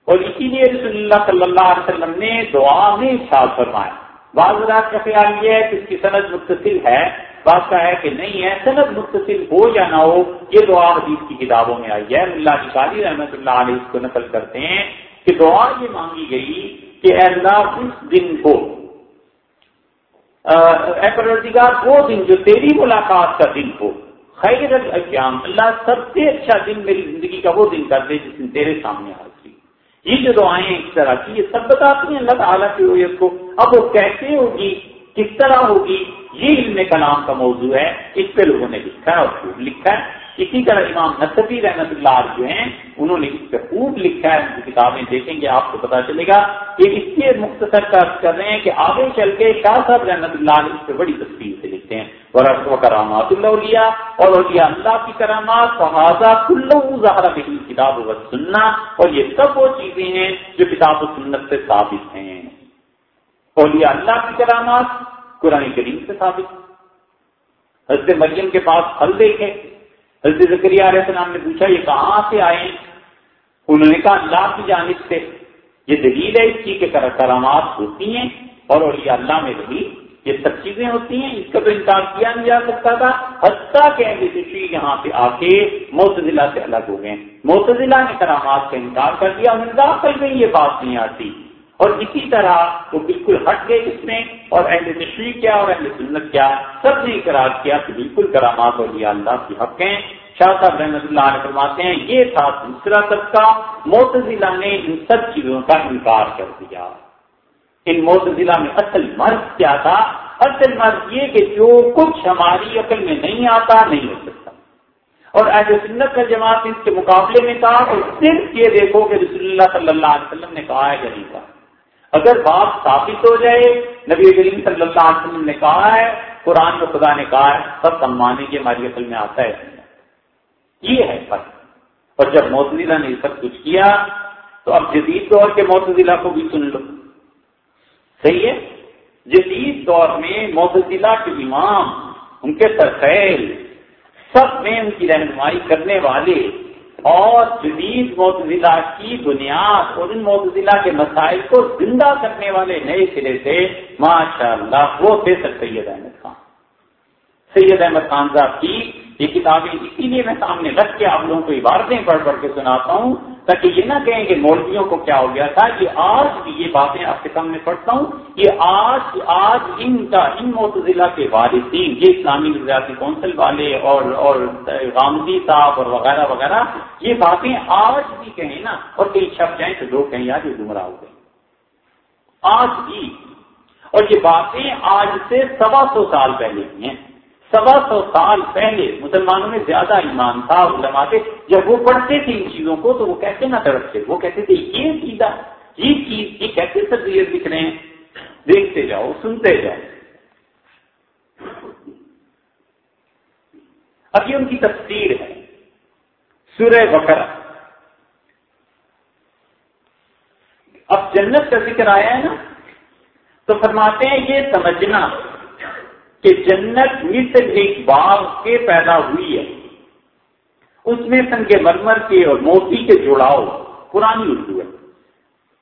اور اسی لیے رسول اللہ صلی اللہ علیہ وسلم نے دعا میں ساتھ فرمایا۔ بعض رات کا خیال یہ ہے کہ اس کی صنعت متصل ہے کا ہے کہ نہیں ہے صنعت متصل ہو یا نہ ہو، یہ دعا حدیث کی کتابوں میں آئی ہے۔ اللہ شالی رحمۃ اللہ علیہ اس کو نقل کرتے ہیں کہ دعا یہ مانگی گئی کہ اے اللہ اس دن کو اے پروردگار، وہ دن جو تیری ملاقات کا دن ہو، خیر الایام اللہ سب سے اچھا دن میری زندگی کا وہ دن کر دے جس دن تیرے سامنے آ یہ جو دعائیں اس طرح کی، یہ سب بتاتی ہیں، اللہ تعالیٰ کی ہوئیت کو۔ اب وہ کیسے ہوگی؟ کس طرح ہوگی؟ یہ علم کلام کا موضوع ہے، اس پہ لوگوں نے لکھا ہے اور خوب لکھا ہے۔ اسی طرح امام نصفی رحمت اللہ جو ہیں، انہوں نے اس پہ خوب لکھا ہے، ان کی کتابیں دیکھیں گے، آپ کو پتا چلے گا کہ اس کے مختصر کا کر رہے ہیں کہ آگے چل کے شاہ صاحب رحمت اللہ علیہ اس پہ بڑی تصویر سے لکھتے ہیں۔ اور کرامات اللہ اور اولیاء اللہ کی کرامات فہذا کلو ظاہر نہیں کتاب و سننا اور یہ سب وہ چیزیں ہیں جو کتاب و سنت سے ثابت ہیں۔ اولیاء اللہ کی کرامات قرآن کریم سے ثابت۔ حضرت مریم کے پاس پھل دیکھے۔ حضرت ذکری علیہ السلام نے پوچھا، یہ کہاں سے آئے انہوں نے کہا، اللہ کی جانب سے۔ یہ دلیل ہے اس کی کہ کرامات ہوتی ہیں اور اولیاء اللہ میں بھی یہ سب چیزیں ہوتی ہیں۔ اس کا تو انکار کیا نہیں جا سکتا تھا۔ حتیٰ کہ اہل یہاں پہ آ کے موتضلا سے الگ ہو گئے۔ موتضلا نے کرامات کا انکار کر دیا۔ انہوں نے کر گئی یہ بات نہیں آتی۔ اور اسی طرح وہ بالکل ہٹ گئے اس میں اور اہل تشریح کیا اور اہل سنت کیا، سب نے اقرار کیا کہ بالکل کرامات اور یہ اللہ کی حق ہیں۔ شاہ صاحب رحمۃ اللہ علیہ فرماتے ہیں، یہ تھا دوسرا طبقہ موتضلا نے ان سب چیزوں کا انکار کر دیا۔ ان موتضلا میں اصل مرض کیا تھا؟ اصل مرض یہ کہ جو کچھ ہماری عقل میں نہیں آتا، نہیں ہو سکتا۔ اور اہل سنت کا جماعت اس کے مقابلے میں تھا اور صرف یہ دیکھو کہ رسول اللہ صلی اللہ علیہ وسلم نے کہا ہے کہ نہیں اگر بات ثابت ہو جائے، نبی کریم صلی اللہ علیہ وسلم نے کہا ہے، قرآن کو خدا نے کہا ہے، سب سمانے کی ہماری اصل میں آتا ہے۔ یہ ہے فرق۔ اور جب موتزلہ نے سب کچھ کیا، تو اب جدید دور کے موتزلہ کو بھی سن لو۔ صحیح ہے؟ جدید دور میں موتزلہ کے امام، ان کے ترخیل سب میں ان کی رہنمائی کرنے والے اور جدید معتزلہ کی بنیاد اور ان معتزلہ کے مسائل کو زندہ کرنے والے نئے سرے سے ماشاء اللہ وہ تھے سر سید احمد خان۔ سید احمد خان صاحب کی یہ کتابیں اسی لیے میں سامنے رکھ کے آپ لوگوں کو عبارتیں پڑھ پڑھ کے سناتا ہوں، تاکہ یہ نہ کہیں کہ مولویوں کو کیا ہو گیا تھا، یہ آج بھی یہ باتیں آپ کے سامنے پڑھتا ہوں۔ یہ آج آج ان کا، ان متضلہ کے والدین، یہ اسلامی ریاستی کونسل والے اور اور غامدی صاحب اور وغیرہ وغیرہ، یہ باتیں آج بھی کہیں نا، اور کہیں چھپ جائیں تو لوگ کہیں یار یہ گمراہ ہو گئے۔ آج بھی، اور یہ باتیں آج سے سوا سو سال پہلے کی ہیں۔ سوا سو سال پہلے مسلمانوں میں زیادہ ایمان تھا، علماء تھے جب وہ پڑھتے تھے ان چیزوں کو، تو وہ کیسے نہ تڑپتے، وہ کہتے تھے، یہ سیدھا، یہ چیز، یہ کیسے تصویر دکھ رہے ہیں؟ دیکھتے جاؤ، سنتے جاؤ۔ اب یہ ان کی تفسیر ہے۔ سورہ بکرا اب جنت کا ذکر آیا ہے نا؟ تو فرماتے ہیں، یہ سمجھنا کہ جنت مثل ایک باغ کے پیدا ہوئی ہے۔ اس میں سنگ مرمر کے اور موتی کے جڑاؤ پرانی اردو ہے۔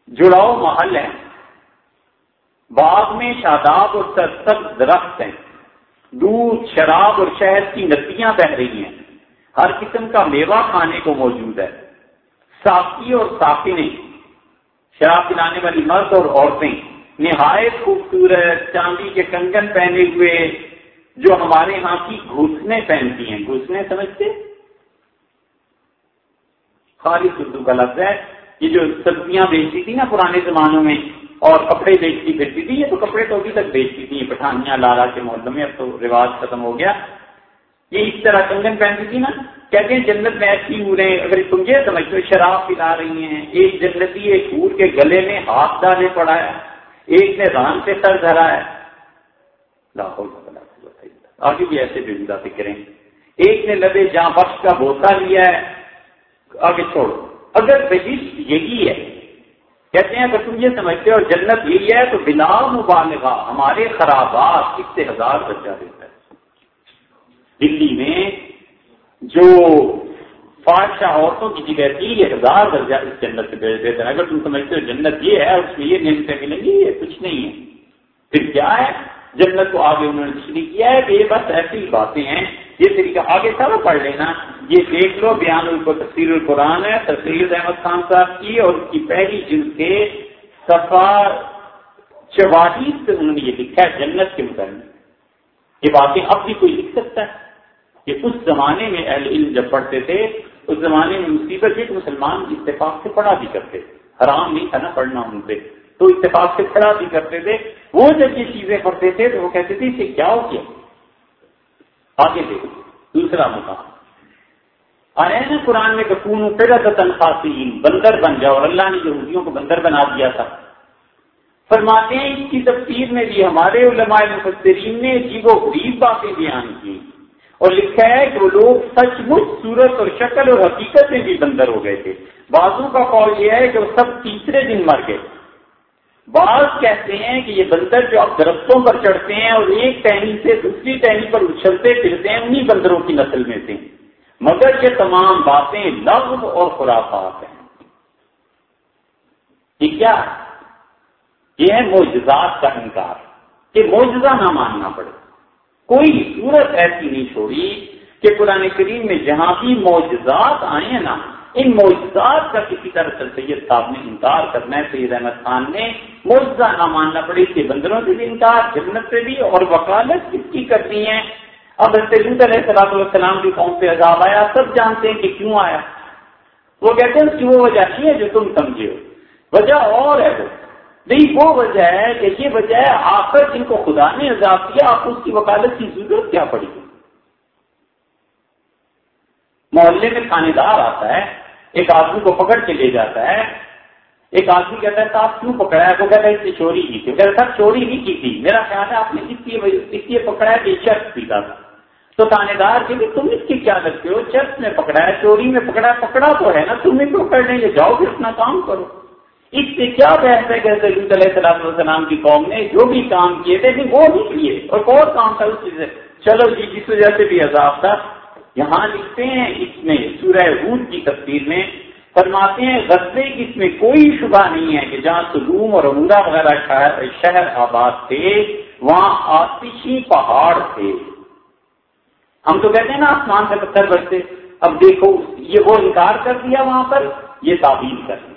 جڑاؤ محل ہے۔ باغ میں شاداب اور سرسب درخت ہیں۔ دودھ، شراب اور شہد کی ندیاں بہ رہی ہیں۔ ہر قسم کا میوہ کھانے کو موجود ہے۔ ساقی اور ساقی شراب پلانے والی مرد اور عورتیں۔ نہایت خوبصورت چاندی کے کنگن پہنے ہوئے جو ہمارے ہاں کی گھسنے پہنتی ہیں گھسنے سمجھتے؟ خالص اردو کا لفظ ہے۔ یہ جو سبزیاں بیچتی تھی نا پرانے زمانوں میں اور کپڑے بیچتی پھرتی تھی، یہ تو کپڑے تو ابھی تک بیچتی تھی پٹھانیاں لالا کے محلے میں اب تو رواج ختم ہو گیا۔ یہ اس طرح کنگن پہنتی تھی نا۔ کہتے ہیں جنت میں ایسی ہو رہے اگر تم یہ سمجھتے شراب پلا رہی ہیں۔ ایک جنتی ایک پور کے گلے میں ہاتھ ڈالے پڑا ہے۔ ایک نے ران سے سر دھرا ہے۔ آگے بھی ایسے بزندہ فکریں۔ ایک نے لبے جہاں بخش کا بوسا لیا ہے۔ آگے چھوڑو اگر بہشت یہی ہے۔ کہتے ہیں، اگر تم یہ سمجھتے اور جنت یہی ہے تو بلا مبالغہ ہمارے خرابات اس سے ہزار درجہ دیتا ہے۔ دلی میں جو فادشاہ عورتوں کی جگہ تھی، یہ ہزار درجہ اس جنت سے بھیج دیتے ہیں اگر تم سمجھتے ہو جنت یہ ہے، اس میں یہ نعمتیں ملیں گی یہ کچھ نہیں ہے۔ پھر کیا ہے؟ جنت کو آگے انہوں نے تشریح کیا ہے۔ کہ یہ بس ایسی باتیں ہیں۔ یہ طریقہ آگے سارا پڑھ لینا۔ یہ دیکھ لو، بیان کو تفصیل القرآن ہے تفصیل احمد خان صاحب کی اور اس کی پہلی جلد کے سفار چوالیس سے انہوں نے یہ لکھا ہے جنت کے متعلق۔ یہ باتیں اب بھی کوئی لکھ سکتا ہے۔ کہ اس زمانے میں اہل علم جب پڑھتے تھے اس زمانے میں مصیبت یہ مسلمان اتفاق سے پڑھا بھی کرتے حرام نہیں تھا نا پڑھنا ان پہ۔ تو اتفاق سے پڑھا بھی کرتے تھے۔ وہ جب یہ چیزیں پڑھتے تھے تو وہ کہتے تھے، اسے کیا ہو کیا آگے دیکھو، دوسرا مقام۔ آئے نا قرآن میں کپون تنخواسی بندر بن جاؤ۔ اور اللہ نے یہودیوں کو بندر بنا دیا تھا۔ فرماتے ہیں، اس کی تفسیر میں بھی ہمارے علماء مفسرین نے عجیب و غریب باتیں بیان کی۔ اور لکھا ہے کہ وہ لوگ سچ مچ صورت اور شکل اور حقیقت میں بھی بندر ہو گئے تھے۔ بازو کا قول یہ ہے کہ وہ سب تیسرے دن مر گئے۔ بعض کہتے ہیں کہ یہ بندر جو اب درختوں پر چڑھتے ہیں اور ایک ٹہنی سے دوسری ٹہنی پر اچھلتے پھرتے ہیں انہیں بندروں کی نسل میں سے۔ مگر یہ تمام باتیں لغ اور خرافات ہیں۔ یہ کیا یہ ہے موجزات کا انکار، کہ موجزہ نہ ماننا پڑے۔ کوئی صورت ایسی نہیں چھوڑی کہ قرآن کریم میں جہاں بھی معجزات آئے ہیں نا، ان معجزات کا کسی طرح سے سید صاحب نے انکار کرنا ہے، سید احمد خان نے معجزہ نہ ماننا پڑے کہ بندروں سے بھی انکار، جنت سے بھی اور وکالت کس کی کرنی ہے؟ اب علیہ صلاح السلام کی قوم پہ عذاب آیا، سب جانتے ہیں کہ کیوں آیا؟ وہ کہتے ہیں، اس کی وہ وجہ نہیں ہے جو تم سمجھے ہو۔ وجہ اور ہے وہ۔ نہیں، وہ وجہ ہے کہ یہ وجہ ہے آخر جن کو خدا نے عذاب کیا، آپ اس کی وکالت کی ضرورت کیا پڑی؟ محلے میں تھانے دار آتا ہے، ایک آدمی کو پکڑ کے لے جاتا ہے، ایک آدمی کہتا ہے آپ کیوں پکڑا ہے؟ وہ کہتا ہے، اس نے چوری کی تھی۔ کہتا چوری نہیں کی تھی۔ میرا خیال ہے، آپ نے اس لیے اس لیے پکڑا ہے کہ چرچ پیتا تھا۔ تو تھانے دار کہ تم اس کی کیا لگتے ہو؟ چرچ میں پکڑا ہے، چوری میں پکڑا ہے، پکڑا تو ہے نا، تم بھی پکڑ لیں گے، جاؤ پھر اپنا کام کرو۔ اس سے کیا بحث ہے کہ علیہ السلام کی قوم نے جو بھی کام کیے تھے، لیکن وہ نہیں کیے۔ اور اور کام تھا، اس چیز سے۔ چلو جی جس وجہ سے بھی عذاب تھا۔ یہاں لکھتے ہیں اس میں، سورہ ہود کی تصویر میں فرماتے ہیں غزے کی اس میں کوئی شبہ نہیں ہے کہ جہاں سلوم اور عمدہ وغیرہ شہر آباد تھے، وہاں آتشی پہاڑ تھے۔ ہم تو کہتے ہیں نا، آسمان سے پتھر برسے اب دیکھو، یہ وہ انکار کر دیا وہاں پر، یہ تعبیر کر دیا۔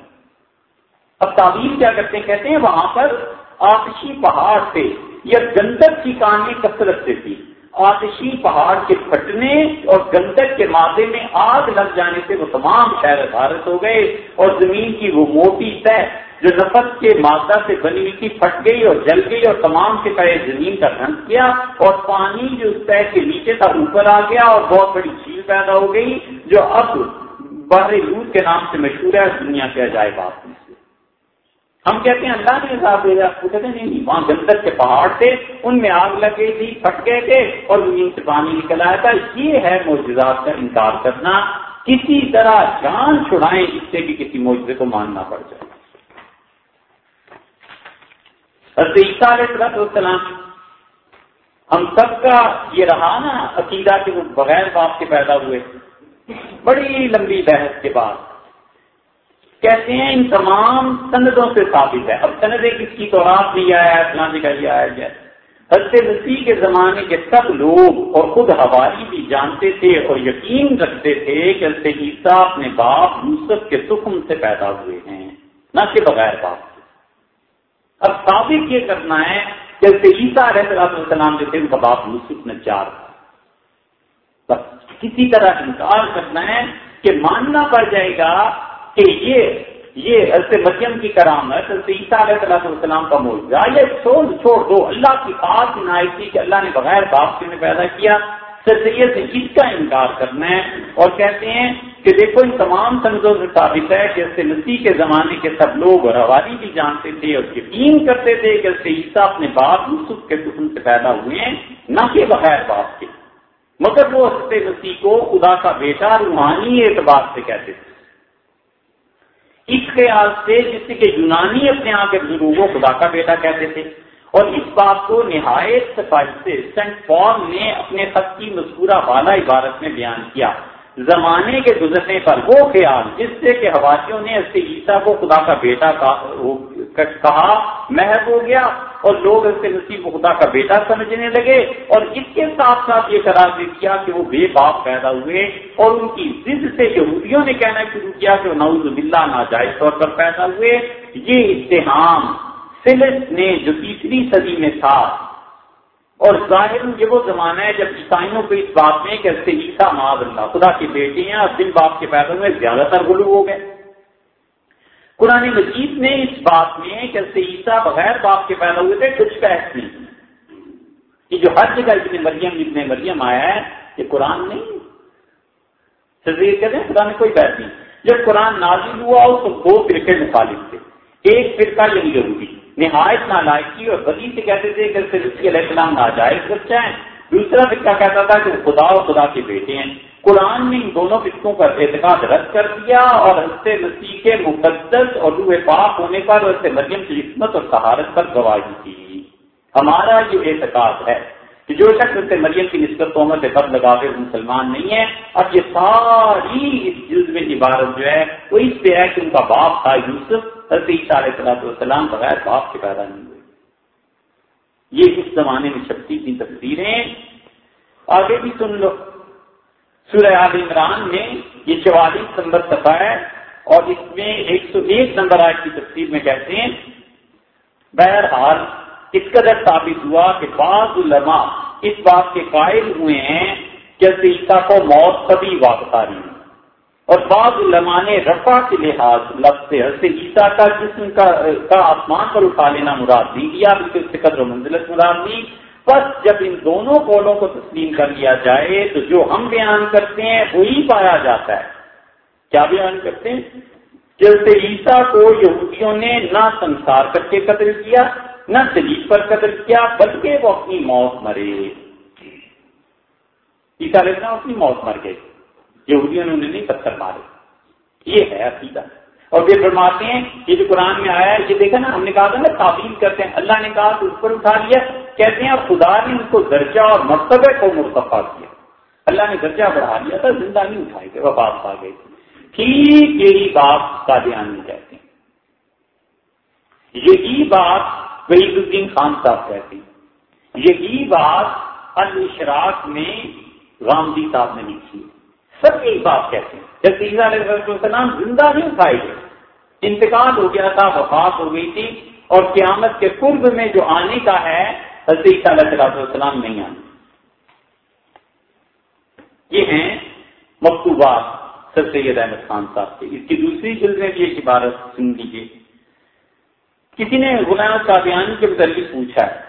اب تعبیر کیا کرتے ہیں؟ کہتے ہیں وہاں پر آتشی پہاڑ سے یا گندک کی کہانی کثرت سے تھی۔ آتشی پہاڑ کے پھٹنے اور گندک کے مادے میں آگ لگ جانے سے وہ تمام شہر بھارت ہو گئے اور زمین کی وہ موٹی طے جو نفت کے مادہ سے بنی ہوئی تھی، پھٹ گئی اور جل گئی اور تمام کے پہ زمین کا رنگ کیا اور پانی جو اس طے کے نیچے تھا اوپر آ گیا اور بہت بڑی جھیل پیدا ہو گئی، جو اب بحر لوٹ کے نام سے مشہور ہے۔ دنیا کے عجائب آپ۔ ہم کہتے ہیں اللہ نے حساب دے دیا، وہ کہتے ہیں، نہیں وہاں جنگل کے پہاڑ تھے، ان میں آگ لگ گئی تھی، پھٹ گئے تھے، اور زمین سے پانی نکل آیا تھا۔ یہ ہے معجزات کا انکار کرنا۔ کسی طرح جان چھڑائیں اس سے بھی کسی معجزے کو ماننا پڑ جائے۔ عیسیٰ علیہ السلام ہم سب کا یہ رہا نا عقیدہ کہ وہ بغیر باپ کے پیدا ہوئے، بڑی لمبی بحث کے بعد۔ کہتے ہیں ان تمام سندوں سے ثابت ہے۔ اب سندیں کس کی تو آپ نہیں آیا فلاں جی کا یہ آیا جائے حضرت مسیح کے زمانے کے سب لوگ اور خود ہواری بھی جانتے تھے اور یقین رکھتے تھے کہ حضرت عیسیٰ اپنے باپ یوسف کے سکم سے پیدا ہوئے ہیں، نہ کہ بغیر باپ کے۔ اب ثابت یہ کرنا ہے کہ حضرت عیسیٰ علیہ السلام جو تھے، ان کا باپ یوسف نجار تھا۔ بس کسی طرح انکار کرنا ہے کہ ماننا پڑ جائے گا کہ یہ یہ حضرت مریم کی کرامت حضرت عیسیٰ علیہ صلاح السلام کا موجودہ یہ سوچ چھوڑ دو، اللہ کی خاص عنایت تھی کہ اللہ نے بغیر باپ کے میں پیدا کیا۔ سرسید سے اس کا انکار کرنا ہے۔ اور کہتے ہیں کہ دیکھو، ان تمام سمجھوں سے ثابت ہے کہ حضرت مسیح کے زمانے کے سب لوگ اور حوالی بھی جانتے تھے اور یقین کرتے تھے کہ حضرت عیسیٰ اپنے باپ یوسف کے قسم سے پیدا ہوئے ہیں، نہ کہ بغیر باپ کے۔ مگر وہ حضرت مسیح کو خدا کا بیٹا، روحانی اعتبار سے کہتے تھے۔ اس خیال سے جس سے کہ یونانی اپنے آپ کے بزرگوں کو خدا کا بیٹا کہتے تھے۔ اور اس بات کو نہایت صفائی سے سینٹ پال نے اپنے خط کی مذکورہ والا عبارت میں بیان کیا۔ زمانے کے گزرنے پر وہ خیال جس سے کہ حواسیوں نے اس سے عیسیٰ کو خدا کا بیٹا کہا محب ہو گیا اور لوگ اس سے نصیب خدا کا بیٹا سمجھنے لگے اور اس کے ساتھ ساتھ یہ قرار دے دیا کہ وہ بے باپ پیدا ہوئے اور ان کی ضد سے یہودیوں نے کہنا شروع کیا کہ وہ نعوذ باللہ ناجائز طور پر پیدا ہوئے۔ یہ اتحام فلس نے جو تیسری صدی میں تھا۔ اور ظاہر یہ وہ زمانہ ہے جب عیسائیوں کو اس بات میں کہ عیسیٰ معاذ اللہ خدا کی بیٹی ہیں اور دل باپ کے پیدا میں زیادہ تر غلو ہو گئے۔ قرآن مجید نے اس بات میں کہ عیسیٰ بغیر باپ کے پیدا ہوئے تھے، کچھ بحث نہیں۔ کہ جو ہر جگہ ابن مریم ابن مریم آیا ہے، یہ قرآن نہیں۔ کہتے ہیں خدا نے کوئی بحث نہیں۔ جب قرآن نازل ہوا ہو تو دو فرقے مخالف تھے۔ ایک فرقہ یہی ضروری نہایت نالائکی اور بدی سے کہتے تھے کہ علیہ السلام ناجائز بچہ ہیں دوسرا فکا کہتا تھا کہ وہ خدا اور خدا کے بیٹے ہیں۔ قرآن نے ان دونوں فکوں کا اعتقاد رد کر دیا اور حضرت مسیح کے مقدس اور روح پاک ہونے پر حضرت مریم کی حکمت اور سہارت پر گواہی کی۔ ہمارا یہ اعتقاد ہے کہ جو شخص حضرت مریم کی نسبت تومر سے بد لگا کے مسلمان نہیں ہے، اب یہ ساری اس جلد میں عبارت جو ہے، وہ اس پہ ہے کہ ان کا باپ تھا یوسف، حضرت عیسیٰ علیہ صلاح والسلام بغیر باپ کے پیدا نہیں ہوئے۔ یہ اس زمانے میں چھپتی کی تصویریں آگے بھی سن لو۔ سورہ عال عمران میں یہ چوالیس نمبر سفا ہے اور اس میں ایک سو ایک نمبر آج کی تصویر میں کہتے ہیں، بہرحال اس قدر ثابت ہوا کہ بعض علماء اس بات کے قائل ہوئے ہیں کہ عیسیٰ کو موت کبھی واپس آ رہی ہے۔ اور بعض علماء نے رفع کے لحاظ لفظ سے عیسیٰ کا جسم کا کا آسمان پر اٹھا لینا مراد نہیں دیا بلکہ اس سے قدر و منزلت مراد دی بس جب ان دونوں قولوں کو تسلیم کر لیا جائے تو جو ہم بیان کرتے ہیں وہی پایا جاتا ہے۔ کیا بیان کرتے ہیں؟ حضرت عیسیٰ کو یہودیوں نے نہ سنسار کر کے قتل کیا، نہ دلیپ پر قتل کیا، بلکہ وہ اپنی موت مرے عیسیٰ علیہ السلام اپنی موت مر گئے۔ یہودیوں نے انہیں نہیں پتھر مارے۔ یہ ہے عقیدہ۔ اور پھر فرماتے ہیں یہ جو قرآن میں آیا ہے، یہ دیکھا نا، ہم نے کہا تھا نا تعبیر کرتے ہیں۔ اللہ نے کہا تو اس پر اٹھا لیا۔ کہتے ہیں خدا نے ان کو درجہ اور مرتبہ کو مرتفع کیا۔ اللہ نے درجہ بڑھا لیا تھا، زندہ نہیں اٹھائے تھے وہ آ گئی تھی ٹھیک یہی بات کا دھیان نہیں کہتے یہی بات وحید الدین خان صاحب کہتے یہی بات الشراق میں رامدی صاحب نے لکھی۔ ہے سب یہی بات کہتے ہیں۔ جب تیسرا علیہ السلام زندہ نہیں اٹھائے گئے، انتقال ہو گیا تھا، وفات ہو گئی تھی، اور قیامت کے قرب میں جو آنے کا ہے، حضرت علیہ السلام نہیں آنے۔ یہ ہیں مکتوبات سر سید احمد خان صاحب کے۔ اس کی دوسری جلد میں بھی ایک عبارت سن لیجیے کسی نے غلام قادیانی کے متعلق پوچھا ہے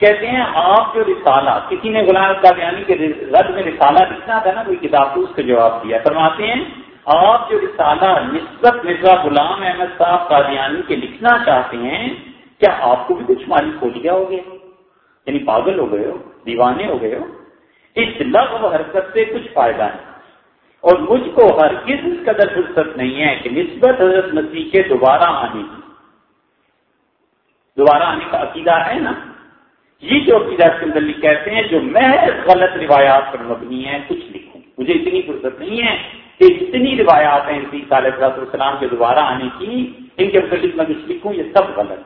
کہتے ہیں آپ جو رسالہ، کسی نے غلام قادیانی کے رد میں رسالہ لکھنا تھا نا، کوئی کتاب تو اس کا جواب دیا۔ فرماتے ہیں، آپ جو رسالہ نسبت مرزا غلام احمد صاحب قادیانی کے لکھنا چاہتے ہیں، کیا آپ کو بھی کچھ مالی کھول گیا ہو گیا یعنی پاگل ہو گئے ہو، دیوانے ہو گئے ہو؟ اس لغ حرکت سے کچھ فائدہ نہیں۔ اور مجھ کو ہر کس قدر فرصت نہیں ہے کہ نسبت حضرت مسیح کے دوبارہ آنے کی۔ دوبارہ آنے کا عقیدہ ہے نا؟ یہ جو عقیدہ کے کہتے ہیں، جو محض غلط روایات پر مبنی ہے کچھ لکھوں۔ مجھے اتنی فرصت نہیں ہے کہ جتنی روایات ہیں اسی علیہ السلام کے دوبارہ آنے کی، ان کے متعلق میں کچھ لکھوں، یہ سب غلط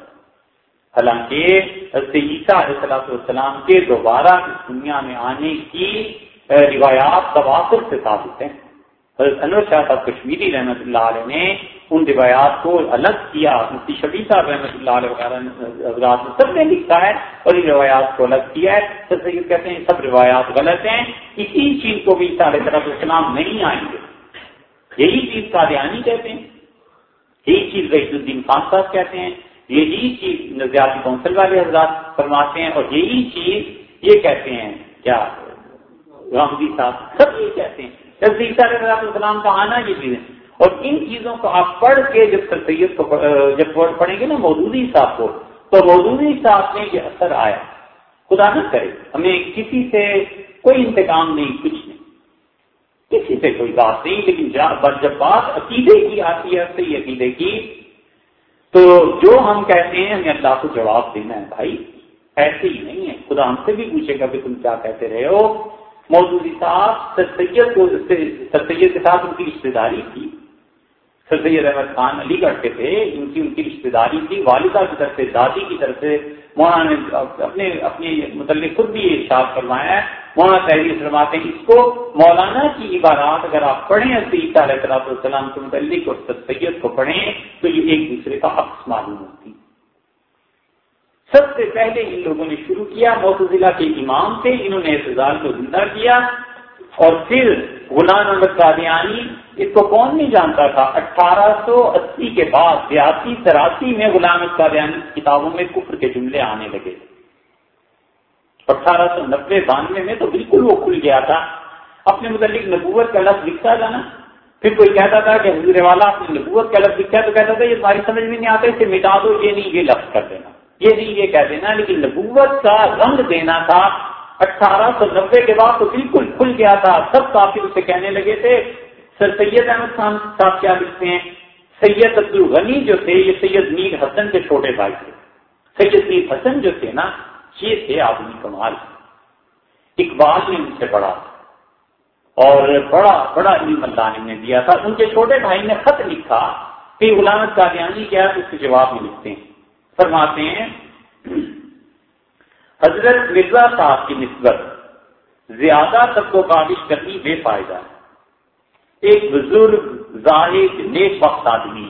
حالانکہ عیسیٰ علیہ السلام کے دوبارہ اس دنیا میں آنے کی روایات تواتر سے ثابت ہیں۔ حضرت انور شاہ صاحب کشمیری رحمۃ اللہ علیہ نے ان روایات کو الگ کیا۔ مفتی شبی صاحب رحمۃ اللہ علیہ وغیرہ حضرات سب نے لکھا ہے اور ان روایات کو الگ کیا ہے۔ سب سے کہتے ہیں سب روایات غلط ہیں۔ اسی چیز کو بھی سارے طرف اسلام نہیں آئیں گے۔ یہی چیز قادیانی کہتے ہیں۔ یہی چیز رحید الدین خان صاحب کہتے ہیں۔ یہی چیز نظریاتی کونسل والے حضرات فرماتے ہیں اور یہی چیز یہ کہتے ہیں۔ کیا؟ رامدی صاحب سب یہ کہتے ہیں۔ جب علیہ السلام کا آنا یہ چیزیں اور ان چیزوں کو آپ پڑھ کے جب سر سید کو جب پڑھیں گے نا مودودی صاحب کو، تو مودودی صاحب میں یہ اثر آیا۔ خدا نہ کرے، ہمیں کسی سے کوئی انتقام نہیں، کچھ نہیں۔ کسی سے کوئی بات نہیں، لیکن جب بات عقیدے کی آتی ہے صحیح عقیدے کی۔ تو جو ہم کہتے ہیں، ہمیں اللہ کو جواب دینا ہے، بھائی، ایسے ہی نہیں ہے۔ خدا ہم سے بھی پوچھے گا کہ تم کیا کہتے رہے ہو؟ موجودی صاحب سر سید کو سر سید کے ساتھ ان کی رشتے داری تھی۔ سر سید احمد خان علی گڑھ کے تھے، ان کی ان کی رشتے داری تھی۔ والدہ کی طرف سے، دادی کی طرف سے مولانا نے اپنے اپنے متعلق خود بھی ارشاد فرمایا ہے۔ مولانا تحریر فرماتے ہیں، اس کو مولانا کی عبارات اگر آپ پڑھیں علیہ السلام کے متعلق اور سر سید کو پڑھیں، تو یہ ایک دوسرے کا عکس معلوم ہوتی۔ سب سے پہلے ان لوگوں نے شروع کیا موتضلا کے امام تھے، انہوں نے اعتزال کو زندہ کیا۔ اور پھر غلام احمد قادیانی، اس کو کون نہیں جانتا تھا؟ اٹھارہ سو اسی کے بعد بیاسی تراسی میں غلام احمد قادیانی کتابوں میں کفر کے جملے آنے لگے۔ اٹھارہ سو نبے بانوے میں تو بالکل وہ کھل گیا تھا۔ اپنے متعلق نبوت کا لفظ لکھتا تھا نا۔ پھر کوئی کہتا تھا کہ حضور والا اپنی نبوت کا لفظ لکھا تو کہتا تھا یہ تمہاری سمجھ میں نہیں آتا، اسے مٹا دو، یہ نہیں، یہ لفظ کر دینا۔ یہ نہیں یہ کہہ دینا، لیکن نبوت کا رنگ دینا تھا۔ اٹھارہ سو نبے کے بعد تو بالکل کھل گیا تھا۔ سب کافی اسے کہنے لگے تھے۔ سر سید احمد خان صاحب کیا لکھتے ہیں؟ سید عبد الغنی جو تھے، یہ سید میر حسن کے چھوٹے بھائی تھے۔ سید میر حسن جو تھے نا، یہ تھے آدمی کمال۔ اقبال نے ان سے پڑھا اور بڑا بڑا علم اللہ نے دیا تھا۔ ان کے چھوٹے بھائی نے خط لکھا کہ غلامت قادیانی کیا اس کے جواب میں لکھتے۔ ہیں فرماتے ہیں، حضرت مرزا صاحب کی نسبت زیادہ تک کو کابش کرنی بے فائدہ ہے۔ ایک بزرگ ظاہر نیک وقت آدمی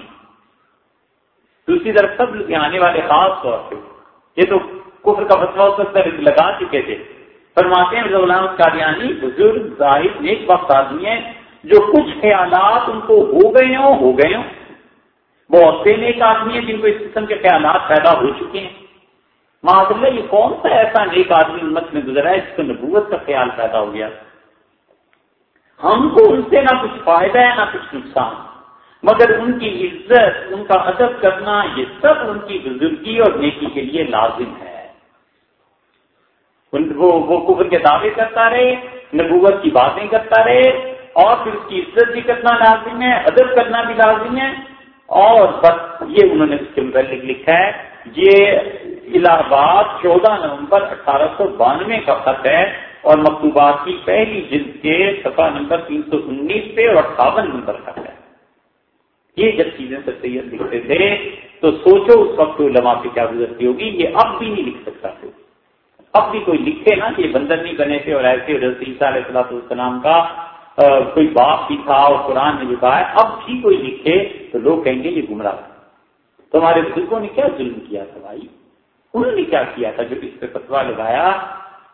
دوسری طرف سب آنے والے خاص طور پہ، یہ تو کفر کا مسئلہ تک لگا چکے تھے۔ فرماتے ہیں غلام قادیانی بزرگ ظاہر نیک وقت آدمی ہے جو کچھ خیالات ان کو ہو گئے ہوں، ہو گئے ہوں۔ بہت سے نیک آدمی ہیں جن کو اس قسم کے خیالات پیدا ہو چکے ہیں۔ معذ اللہ، یہ کون سا ایسا نیک آدمی امت میں گزرا ہے جس کو نبوت کا خیال پیدا ہو گیا؟ ہم کو ان سے نہ کچھ فائدہ ہے، نہ کچھ نقصان۔ مگر ان کی عزت، ان کا ادب کرنا، یہ سب ان کی بزرگی اور نیکی کے لیے لازم ہے۔ وہ کفر کے دعوے کرتا رہے، نبوت کی باتیں کرتا رہے اور پھر اس کی عزت بھی کرنا لازم ہے، ادب کرنا بھی لازم ہے۔ اور بس یہ انہوں نے اس کے متعلق لکھا ہے، یہ الہ آباد چودہ نومبر اٹھارہ سو بانوے کا خط ہے اور مکتوبات کی پہلی جلد کے سفا نمبر تین سو انیس پہ اور اٹھاون نمبر کا ہے۔ یہ جب چیزیں سر سید لکھتے تھے، تو سوچو اس وقت علماء پہ کیا گزرتی ہوگی، یہ اب بھی نہیں لکھ سکتا تھا اب بھی کوئی لکھے نا کہ یہ بندر نہیں بنے تھے اور ایسے علیہ السلام کا کوئی باپ بھی تھا اور قرآن نے جو کہا ہے، اب بھی کوئی لکھے۔ تو لوگ کہیں گے یہ گمراہ تو ہمارے بزرگوں نے کیا ظلم کیا تھا بھائی؟ انہوں نے کیا کیا تھا جو اس پہ فتوا لگایا؟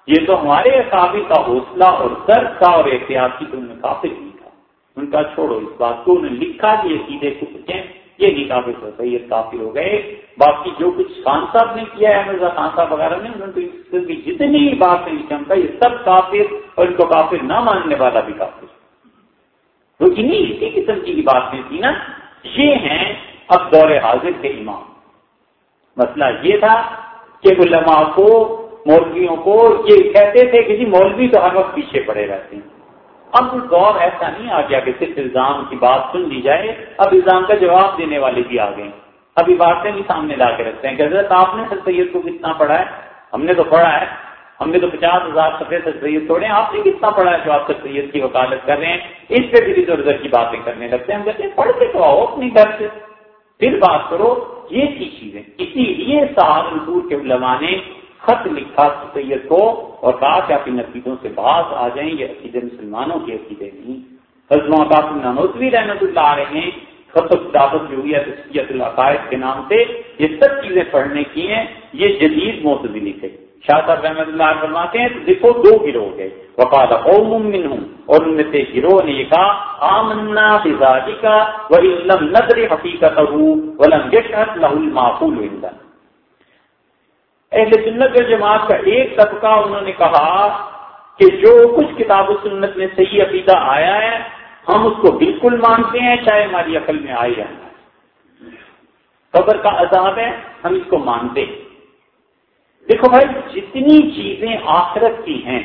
یہ تو ہمارے قابل کا حوصلہ اور درد تھا اور احتیاط کی تو انہوں نے کافی نہیں تھا ان کا چھوڑو اس بات کو، انہوں نے لکھا کہ یہ سیدھے کچھ یہ نہیں کافی ہو سید کافر ہو گئے۔ باقی جو کچھ خان صاحب نے کیا ہے مرزا خان صاحب وغیرہ نے ان کی جتنی بات نہیں چمکا یہ سب کافر اور ان کو کافر نہ ماننے والا بھی کافر تو انہیں اسی قسم کی بات نہیں تھی نا یہ ہیں اب دور حاضر کے امام۔ مسئلہ یہ تھا کہ علماء کو، مولویوں کو یہ کہتے تھے کہ جی مولوی تو ہر وقت پیچھے پڑے رہتے ہیں۔ اب دور ایسا نہیں آ گیا کہ صرف الزام کی بات سن لی جائے۔ اب الزام کا جواب دینے والے بھی آ گئے۔ ابھی باتیں بھی سامنے لا کے رکھتے ہیں کہ حضرت آپ نے سر سید کو کتنا پڑھا ہے؟ ہم نے تو پڑھا ہے۔ ہم نے تو پچاس ہزار سفید سر سید توڑے آپ نے کتنا پڑھا ہے جو آپ سر سید کی وکالت کر رہے ہیں۔ اس پہ بھی ادھر ادھر کی باتیں کرنے لگتے ہیں۔ ہم کہتے ہیں، پڑھ کے تو آؤ اپنی گھر سے۔ پھر بات کرو، یہ کی چیزیں۔ اسی لیے سہارنپور کے علماء نے خط لکھا سید کو اور کہا کہ آپ ان عقیدوں سے باز آ جائیں، یہ عقیدے مسلمانوں کے عقیدے نہیں۔ حضم نانوتوی رحمت اللہ آ رہے ہیں خط و کتابت جو ہوئی ہے العقائد کے نام سے یہ سب چیزیں پڑھنے کی ہیں۔ یہ جدید معتدلی تھے۔ شاہ صاحب رحمۃ اللہ فرماتے ہیں تو دیکھو، دو گروہ گئے وفاد اومن ہوں اور ان میں سے گروہ نے یہ کہا، آمنا بزادی کا وہی نظر حقیقت ولم یشہد لہ المعقول عندنا اہل سنت جماعت کا ایک طبقہ انہوں نے کہا کہ جو کچھ کتاب و سنت میں صحیح عقیدہ آیا ہے، ہم اس کو بالکل مانتے ہیں، چاہے ہماری عقل میں آئے یا قبر کا عذاب ہے، ہم اس کو مانتے ہیں۔ دیکھو بھائی، جتنی چیزیں آخرت کی ہیں،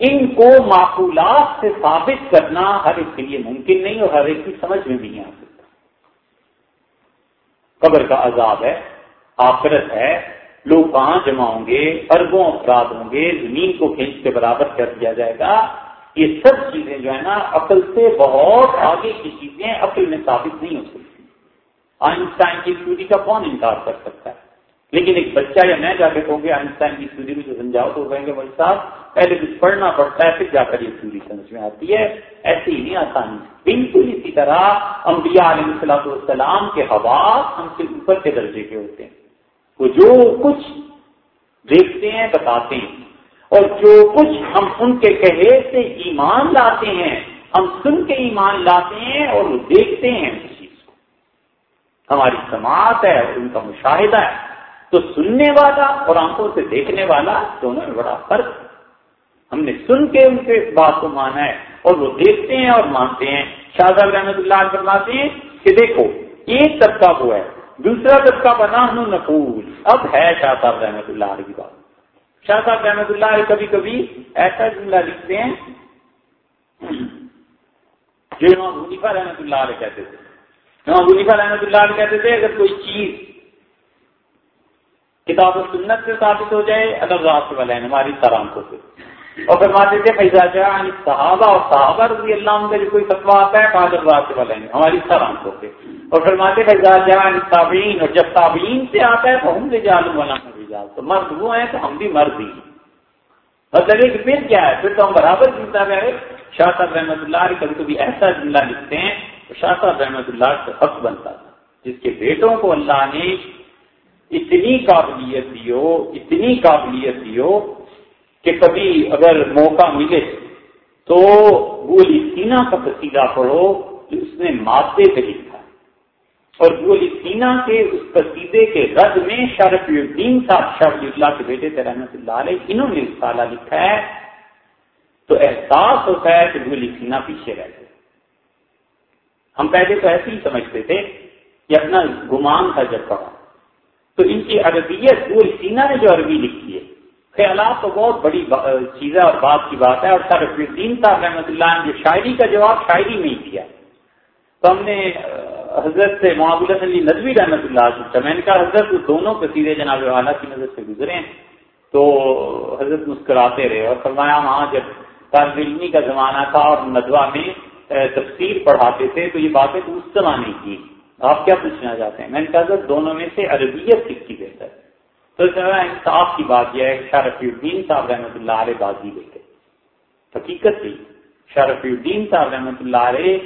ان کو معقولات سے ثابت کرنا ہر ایک کے لیے ممکن نہیں اور ہر ایک کی سمجھ میں بھی نہیں آ سکتا۔ قبر کا عذاب ہے، آخرت ہے، لوگ کہاں جمع ہوں گے؟ اربوں افراد ہوں گے، زمین کو کھینچ کے برابر کر دیا جائے گا۔ یہ سب چیزیں جو ہے نا، عقل سے بہت آگے کی چیزیں عقل میں ثابت نہیں ہو سکتی۔ آئنسٹائن کی چوری کا کون انکار کر سکتا ہے؟ لیکن ایک بچہ یا میں جا کے کہوں گے، آئنسٹائن کی چوری میں جو سمجھاؤ تو کہیں گے، بھائی صاحب، پہلے کچھ پڑھنا پڑتا ہے، پھر جا کر یہ چوری سمجھ میں آتی ہے۔ ایسی ہی نہیں آسانی۔ بالکل اسی طرح انبیاء علیہ السلام کے حواس ہم سے اوپر کے درجے کے ہوتے ہیں۔ وہ جو کچھ دیکھتے ہیں، بتاتے ہیں۔ اور جو کچھ ہم ان کے کہے سے ایمان لاتے ہیں، ہم سن کے ایمان لاتے ہیں اور وہ دیکھتے ہیں اس چیز کو۔ ہماری سماعت ہے اور ان کا مشاہدہ ہے۔ تو سننے والا اور آنکھوں سے دیکھنے والا دونوں میں بڑا فرق ہم نے سن کے ان کے بات کو مانا ہے اور وہ دیکھتے ہیں اور مانتے ہیں۔ شاہ صاحب رحمت اللہ فرماتے ہیں کہ دیکھو، ایک طبقہ وہ ہے، دوسرا طبقہ بنا ہوں نقول۔ اب ہے شاہ صاحب رحمت اللہ علیہ کی بات۔ شاہ صاحب رحمت اللہ علیہ کبھی کبھی ایسا جملہ لکھتے ہیں جو امام حنیفہ رحمت اللہ علیہ کہتے تھے۔ امام حنیفہ رحمت اللہ علیہ کہتے تھے، اگر کوئی چیز کتاب و سنت سے ثابت ہو جائے، اگر رات والے ہماری سرامتوں سے اور فرماتے تھے فیضا جہاں صحابہ اور صحابہ رضی اللہ عنہ کا جو کوئی فتوا آتا ہے فاضر رات والے ہماری سرامتوں سے اور فرماتے فیضا جہاں تابعین اور جب تابعین سے آتا ہے تو ہم بھی جالم والا جال تو مرد وہ ہیں تو ہم بھی مرد ہی مطلب ایک پھر کیا ہے؟ پھر تو ہم برابر جیتا گئے شاہ صاحب رحمۃ اللہ علیہ کبھی کبھی ایسا جملہ لکھتے ہیں، تو شاہ صاحب رحمۃ اللہ سے حق بنتا تھا۔ جس کے بیٹوں کو اللہ نے اتنی قابلیت دیو، اتنی قابلیت دیو کہ کبھی اگر موقع ملے تو گولی سینا کا قصیدہ پڑھو تو اس نے مادے پہ لکھا اور گولی سینا کے اس قصیدے کے رد میں شرف الدین صاحب شرف اللہ کے بیٹے تھے رحمت اللہ علیہ، انہوں نے سالہ لکھا ہے۔ تو احساس ہوتا ہے کہ گولی سینا پیچھے رہ گئے۔ ہم پہلے تو ایسے ہی سمجھتے تھے کہ اپنا گمان تھا جب پڑھا۔ کی عربیت گولی سینا نے جو عربی لکھی ہے۔ خیالات تو بہت بڑی چیز ہے اور بات کی بات ہے۔ اور سر الدین صاحب رحمۃ اللہ نے جو شاعری کا جواب شاعری میں ہی دیا تو ہم نے حضرت سے معابل علی ندوی رحمۃ اللہ سے میں نے کہا، حضرت دونوں کثیرے جناب والا کی نظر سے گزرے ہیں۔ تو حضرت مسکراتے رہے اور فرمایا وہاں جب طالب علمی کا زمانہ تھا اور ندوہ میں تفسیر پڑھاتے تھے تو یہ باتیں تو اس زمانے کی آپ کیا پوچھنا چاہتے ہیں؟ میں نے کہا دونوں میں سے عربیت کس کی بہتر تو انصاف کی بات یہ ہے، شاہ رفیع الدین صاحب رحمۃ اللہ علیہ بازی لے حقیقت تھی، شاہ رفیع الدین صاحب رحمۃ اللہ علیہ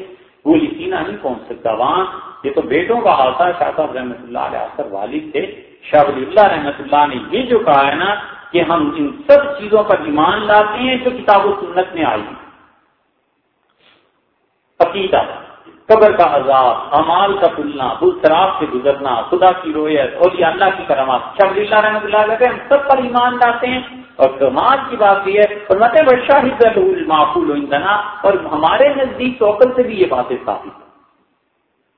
گولی سینا نہیں پہنچ سکتا۔ وہاں یہ تو بیٹوں کا حال تھا، شاہ صاحب رحمۃ اللہ علیہ اثر والد تھے۔ شاہ ولی اللہ رحمۃ اللہ نے یہ جو کہا ہے نا کہ ہم ان سب چیزوں پر ایمان لاتے ہیں جو کتاب و سنت میں آئی۔ عقیدہ۔ قبر کا عذاب، امال کا تلنا بلطراف سے گزرنا، خدا کی رویت اور یہ اللہ کی کرامات، شب اللہ رحمۃ اللہ علیہ ہم سب پر ایمان لاتے ہیں۔ اور کمال کی بات یہ ہے اور مت شاہد معقول اور ہمارے نزدیک توکل سے بھی یہ باتیں ثابت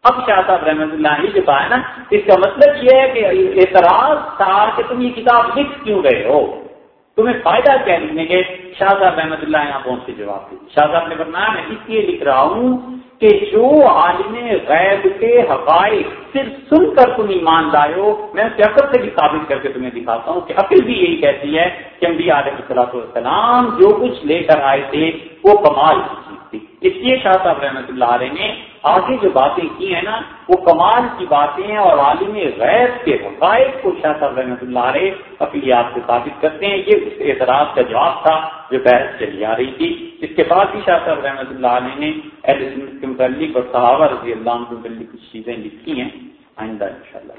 اب شاہ صاحب رحمۃ اللہ علیہ جو کہا نا، اس کا مطلب یہ ہے کہ اعتراض تھا کہ تم یہ کتاب لکھ کیوں رہے ہو؟ تمہیں فائدہ کیا لکھنے کے؟ شاہ صاحب رحمۃ اللہ یہاں پہنچ کے جواب دیں شاہ صاحب نے بتایا میں اس لیے لکھ رہا ہوں کہ جو عالم غیب کے حقائق صرف سن کر تم ایمان لائے ہو، میں اس عقل سے بھی ثابت کر کے تمہیں دکھاتا ہوں کہ عقل بھی یہی کہتی ہے کہ انبیاء علیہ السلاۃ والسلام جو کچھ لے کر آئے تھے، وہ کمال کی چیز تھی۔ اس لیے شاہ صاحب رحمۃ اللہ علیہ نے آگے جو باتیں کی ہیں نا، وہ کمال کی باتیں ہیں اور عالم غیر کے حقائق کو شاہ صاحب رحمۃ اللہ علیہ اقلیات سے ثابت کرتے ہیں۔ یہ اس اعتراض کا جواب تھا جو بحث چلی آ رہی تھی۔ اس کے بعد بھی شاہ صاحب رحمۃ اللہ علیہ نے اہل سنت کے متعلق اور صحابہ رضی اللہ عنہ کے متعلق کچھ چیزیں لکھی ہیں۔ آئندہ ان شاء اللہ